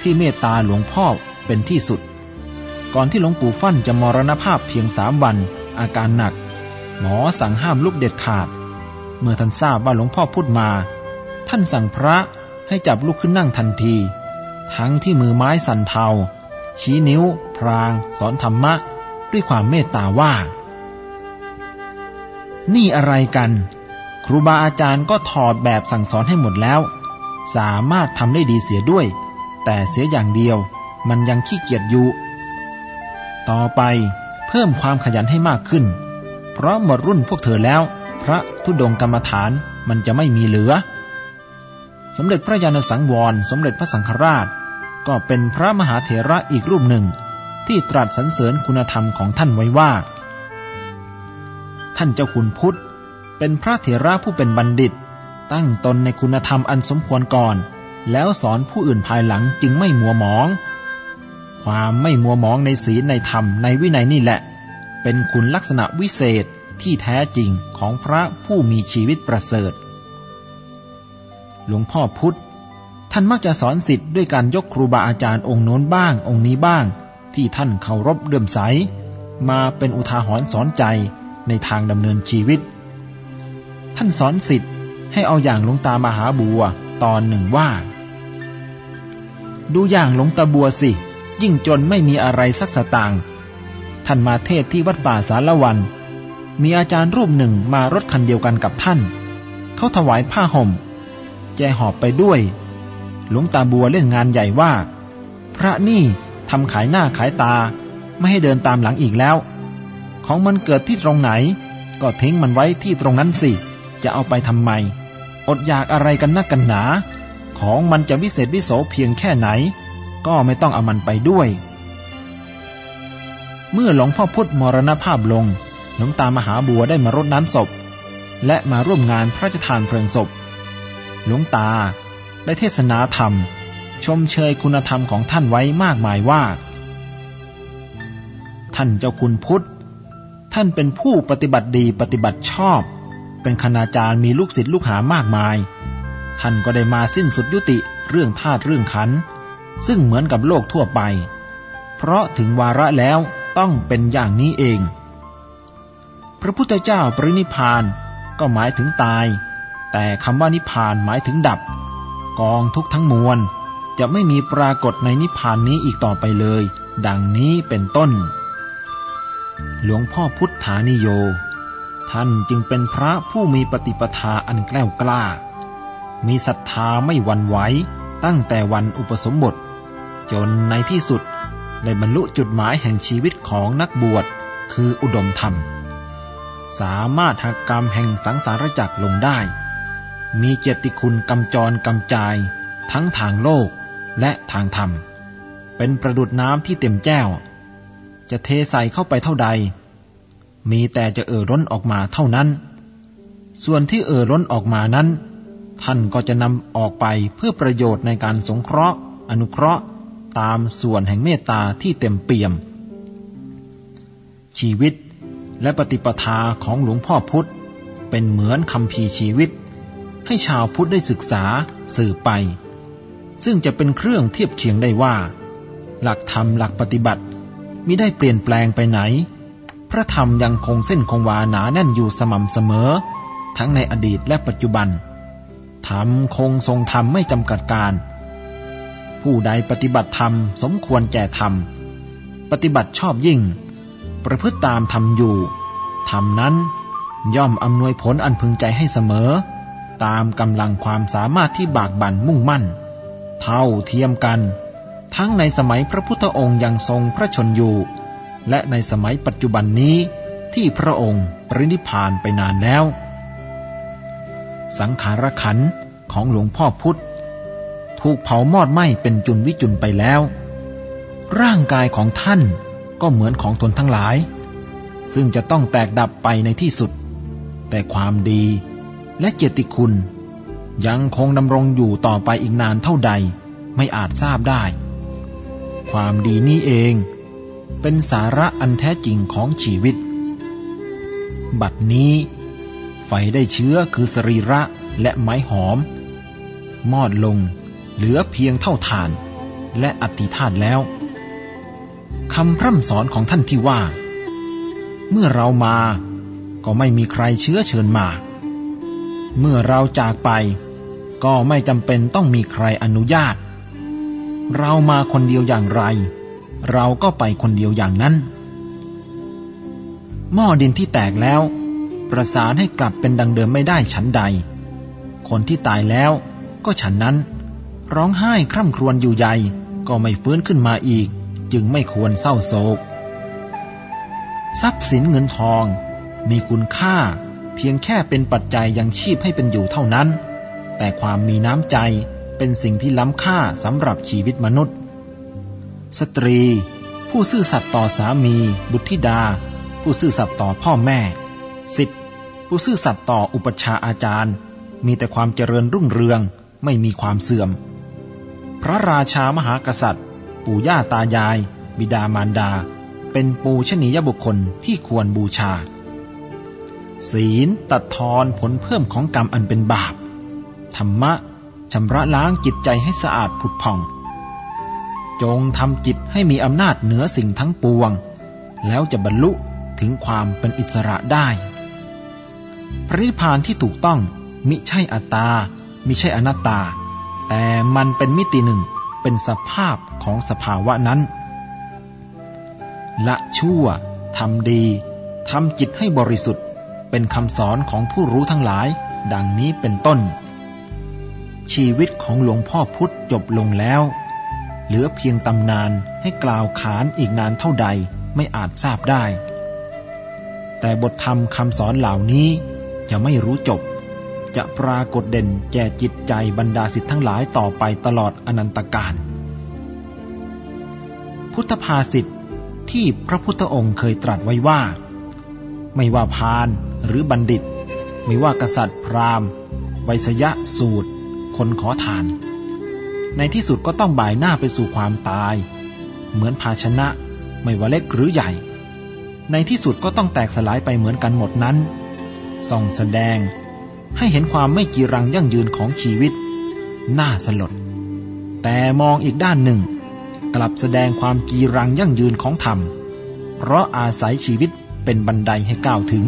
ที่เมตตาหลวงพ่อเป็นที่สุด ก่อนที่หลวงปู่ฟั่นจะมรณภาพเพียงสามวัน อาการหนัก หมอสั่งห้ามลุกเด็ดขาด เมื่อท่านทราบว่าหลวงพ่อพูดมา ท่านสั่งพระให้จับลุกขึ้นนั่งทันที ทั้งที่มือไม้สั่นเทา ชี้นิ้ว พราง สอนธรรมะ ด้วยความเมตตาว่า นี่อะไรกัน ครูบาอาจารย์ก็ถอดแบบสั่งสอนให้หมดแล้ว สามารถทำได้ดีเสียด้วย แต่เสียอย่างเดียว มันยังขี้เกียจอยู่ ต่อไปเพิ่มความขยันให้มากขึ้น เพราะหมดรุ่นพวกเธอแล้ว พระธุดงกรรมฐานมันจะไม่มีเหลือ สมเด็จพระยาณสังวร สมเด็จพระสังฆราช ก็เป็นพระมหาเถระอีกรูปหนึ่ง ที่ตรัสสรรเสริญคุณธรรมของท่านไว้ว่า ท่านเจ้าคุณพุทธ เป็นพระเถระผู้เป็นบัณฑิต ตั้งตนในคุณธรรมอันสมควรก่อน แล้วสอนผู้อื่นภายหลังจึงไม่มัวหมอง ความไม่มัวหมองในศีลในธรรมในวินัยนี่แหละ เป็นคุณลักษณะวิเศษที่แท้จริงของพระผู้มีชีวิตประเสริฐ หลวงพ่อพุธท่านมักจะสอนสิทธิ์ด้วยการยกครูบาอาจารย์องค์โน้นบ้าง องค์นี้บ้าง ที่ท่านเคารพเลื่อมใส มาเป็นอุทาหรณ์สอนใจในทางดำเนินชีวิต ท่านสอนสิทธิ์ให้เอาอย่างหลวงตามหาบัวตอนหนึ่งว่า ดูอย่างหลวงตาบัวสิ ยิ่งจนไม่มีอะไรสักสตางค์ท่านมาเทศที่วัดป่าสารวัน มีอาจารย์รูปหนึ่งมารถคันเดียวกันกับท่าน เขาถวายผ้าห่ม แจหอบไปด้วย หลวงตาบัวเล่นงานใหญ่ว่า พระนี่ทำขายหน้าขายตา ไม่ให้เดินตามหลังอีกแล้ว ของมันเกิดที่ตรงไหน ก็ทิ้งมันไว้ที่ตรงนั้นสิ จะเอาไปทำไม อดอยากอะไรกันนักกันหนา ของมันจะวิเศษวิโสเพียงแค่ไหน ก็ไม่ต้องเอามันไปด้วย เมื่อหลวงพ่อพุธมรณภาพลงหลวงตามหาบัวได้มารดน้ำศพ และมาร่วมงานพระราชทานเพลิงศพ หลวงตา ได้เทศนาธรรม ชมเชยคุณธรรมของท่านไว้มากมายว่า ท่านเจ้าคุณพุทธ ท่านเป็นผู้ปฏิบัติดีปฏิบัติชอบ เป็นคณาจารย์มีลูกศิษย์ลูกหามากมาย ท่านก็ได้มาสิ้นสุดยุติเรื่องธาตุเรื่องขัน ซึ่งเหมือนกับโลกทั่วไป เพราะถึงวาระแล้วต้องเป็นอย่างนี้เอง พระพุทธเจ้าปรินิพานก็หมายถึงตาย แต่คำว่านิพานหมายถึงดับ กองทุกทั้งมวล จะไม่มีปรากฏในนิพพานนี้อีกต่อไปเลย ดังนี้เป็นต้น หลวงพ่อพุทธานิโย ท่านจึงเป็นพระผู้มีปฏิปทาอันแกล้วกล้า มีศรัทธาไม่หวั่นไหวตั้งแต่วันอุปสมบท จนในที่สุดได้บรรลุจุดหมายแห่งชีวิตของนักบวชคืออุดมธรรม สามารถหักกรรมแห่งสังสารจักรลงได้ มีเจติคุณกำจรกำจาย ทั้งทางโลกและทางธรรม เป็นประดุดน้ำที่เต็มแก้ว จะเทใส่เข้าไปเท่าใด มีแต่จะเอ่อร้นออกมาเท่านั้น ส่วนที่เอ่อร้นออกมานั้น ท่านก็จะนำออกไปเพื่อประโยชน์ในการสงเคราะห์ อนุเคราะห์ตามส่วนแห่งเมตตาที่เต็มเปี่ยม ชีวิตและปฏิปทาของหลวงพ่อพุธเป็นเหมือนคำพีชีวิต ให้ชาวพุทธได้ศึกษาสื่อไป ซึ่งจะเป็นเครื่องเทียบเคียงได้ว่า หลักธรรมหลักปฏิบัติมิได้เปลี่ยนแปลงไปไหน พระธรรมยังคงเส้นคงวาหนาแน่นอยู่สม่ำเสมอ ทั้งในอดีตและปัจจุบัน ธรรมคงทรงธรรมไม่จำกัดการ ผู้ใดปฏิบัติธรรมสมควรแก่ธรรม ปฏิบัติชอบยิ่ง ประพฤติตามธรรมอยู่ ธรรมนั้นย่อมอำนวยผลอันพึงใจให้เสมอ ตามกำลังความสามารถที่บากบั่นมุ่งมั่น เท่าเทียมกัน ทั้งในสมัยพระพุทธองค์ยังทรงพระชนอยู่ และในสมัยปัจจุบันนี้ที่พระองค์ปรินิพานไปนานแล้ว สังขารขันของหลวงพ่อพุธถูกเผามอดไหม้เป็นจุนวิจุนไปแล้ว ร่างกายของท่านก็เหมือนของทนทั้งหลาย ซึ่งจะต้องแตกดับไปในที่สุด แต่ความดี และเกียรติคุณ ยังคงดำรงอยู่ต่อไปอีกนานเท่าใดไม่อาจทราบได้ ความดีนี้เอง เป็นสาระอันแท้จริงของชีวิต บัดนี้ ไฟได้เชื้อคือสรีระและไม้หอม มอดลงเหลือเพียงเท่าทานและอติธาตแล้วคำพร่ำสอนของท่านที่ว่า เมื่อเรามาก็ไม่มีใครเชื้อเชิญมา เมื่อเราจากไป ก็ไม่จำเป็นต้องมีใครอนุญาต เรามาคนเดียวอย่างไร เราก็ไปคนเดียวอย่างนั้น หม้อดินที่แตกแล้ว ประสานให้กลับเป็นดังเดิมไม่ได้ฉันใด คนที่ตายแล้ว ก็ฉันนั้น ร้องไห้คร่ำครวญอยู่ใหญ่ก็ไม่ฟื้นขึ้นมาอีก จึงไม่ควรเศร้าโศก ทรัพย์สินเงินทอง มีคุณค่า เพียงแค่เป็นปัจจัยยังชีพให้เป็นอยู่เท่านั้น แต่ความมีน้ำใจเป็นสิ่งที่ล้ำค่าสำหรับชีวิตมนุษย์ สตรี ผู้ซื่อสัตย์ต่อสามี บุตรธิดา ผู้ซื่อสัตย์ต่อพ่อแม่สิทธิผู้ซื่อสัตย์ต่ออุปชาอาจารย์ มีแต่ความเจริญรุ่งเรืองไม่มีความเสื่อม พระราชามหากษัตริย์ ปู่ย่าตายาย บิดามารดา เป็นปูชนียบุคคลที่ควรบูชา ศีลตัดทอนผลเพิ่มของกรรมอันเป็นบาป ธรรมะชำระล้างจิตใจให้สะอาดผุดผ่อง จงทำจิตให้มีอำนาจเหนือสิ่งทั้งปวง แล้วจะบรรลุถึงความเป็นอิสระได้ พระนิพพานที่ถูกต้องมิใช่อัตตา มิใช่อนัตตา แต่มันเป็นมิติหนึ่งเป็นสภาพของสภาวะนั้น ละชั่วทำดีทำจิตให้บริสุทธิ์ เป็นคำสอนของผู้รู้ทั้งหลาย ดังนี้เป็นต้น ชีวิตของหลวงพ่อพุธจบลงแล้ว เหลือเพียงตำนานให้กล่าวขานอีกนานเท่าใดไม่อาจทราบได้ แต่บทธรรมคำสอนเหล่านี้จะไม่รู้จบ จะปรากฏเด่นแก่จิตใจบรรดาสิทธิ์ทั้งหลายต่อไปตลอดอนันตกาลพุทธภาษิตที่พระพุทธองค์เคยตรัสไว้ว่า ไม่ว่าพานหรือบัณฑิต ไม่ว่ากษัตริย์พราหมณ์ไวยสยะสูตร คนขอทาน ในที่สุดก็ต้องบ่ายหน้าไปสู่ความตาย เหมือนภาชนะไม่ว่าเล็กหรือใหญ่ ในที่สุดก็ต้องแตกสลายไปเหมือนกันหมดนั้น ส่องแสดงให้เห็นความไม่กีรังยั่งยืนของชีวิต น่าสลด แต่มองอีกด้านหนึ่ง กลับแสดงความกีรังยั่งยืนของธรรม เพราะอาศัยชีวิต เป็นบันไดให้ก้าวถึง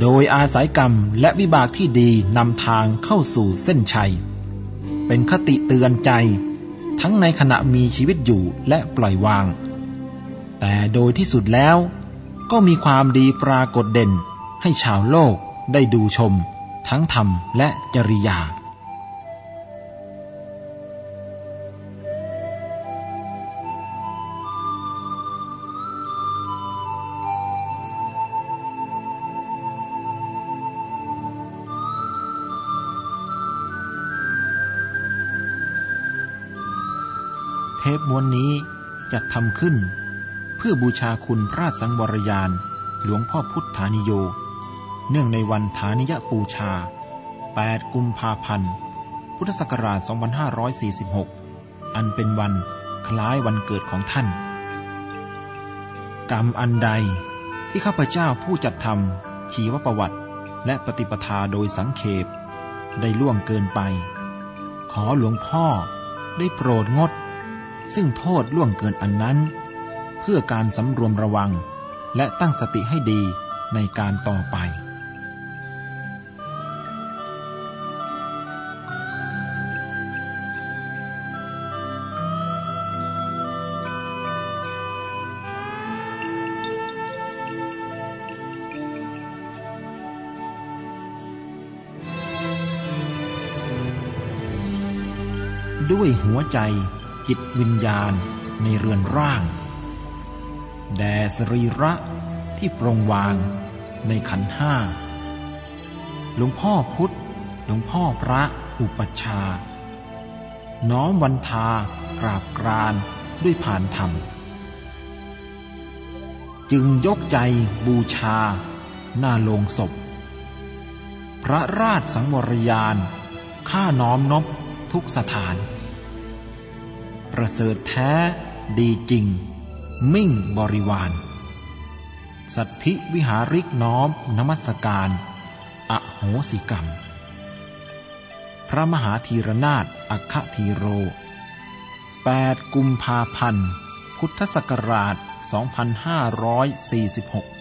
โดยอาศัยกรรมและวิบากที่ดีนำทางเข้าสู่เส้นชัย เป็นคติเตือนใจ ทั้งในขณะมีชีวิตอยู่และปล่อยวาง แต่โดยที่สุดแล้ว ก็มีความดีปรากฏเด่นให้ชาวโลกได้ดูชม ทั้งธรรมและจริยา ทปม้วนนี้จะทำขึ้น เพื่อบูชาคุณพระสังวรยาน หลวงพ่อพุทธานิโย เนื่องในวันฐานิยปูชา 8 กุมภาพันธ์ พุทธศักราช 2546 อันเป็นวันคล้ายวันเกิดของท่าน กรรมอันใดที่ข้าพเจ้าผู้จัดทำชีวประวัติและปฏิปทาโดยสังเขปได้ล่วงเกินไป ขอหลวงพ่อได้โปรดงด ซึ่งโทษล่วงเกินอันนั้น เพื่อการสำรวมระวังและตั้งสติให้ดีในการต่อไปด้วยหัวใจ จิตวิญญาณในเรือนร่าง แด่สรีระที่ปรงวางในขันห้า หลวงพ่อพุทธ หลวงพ่อพระอุปัชฌาย์น้อมวันทากราบกรานด้วยผ่านธรรม จึงยกใจบูชา หน้าโลงศพ พระราชสังวรยาน ข้าน้อมนบทุกสถาน ประเสริฐแท้ดีจริง มิ่งบริวาร สัทธิวิหาริกน้อมนมัสการอโหสิกรรม พระมหาธีรนาถอัคคธีโร 8 กุมภาพันธ์ พุทธศักราช 2546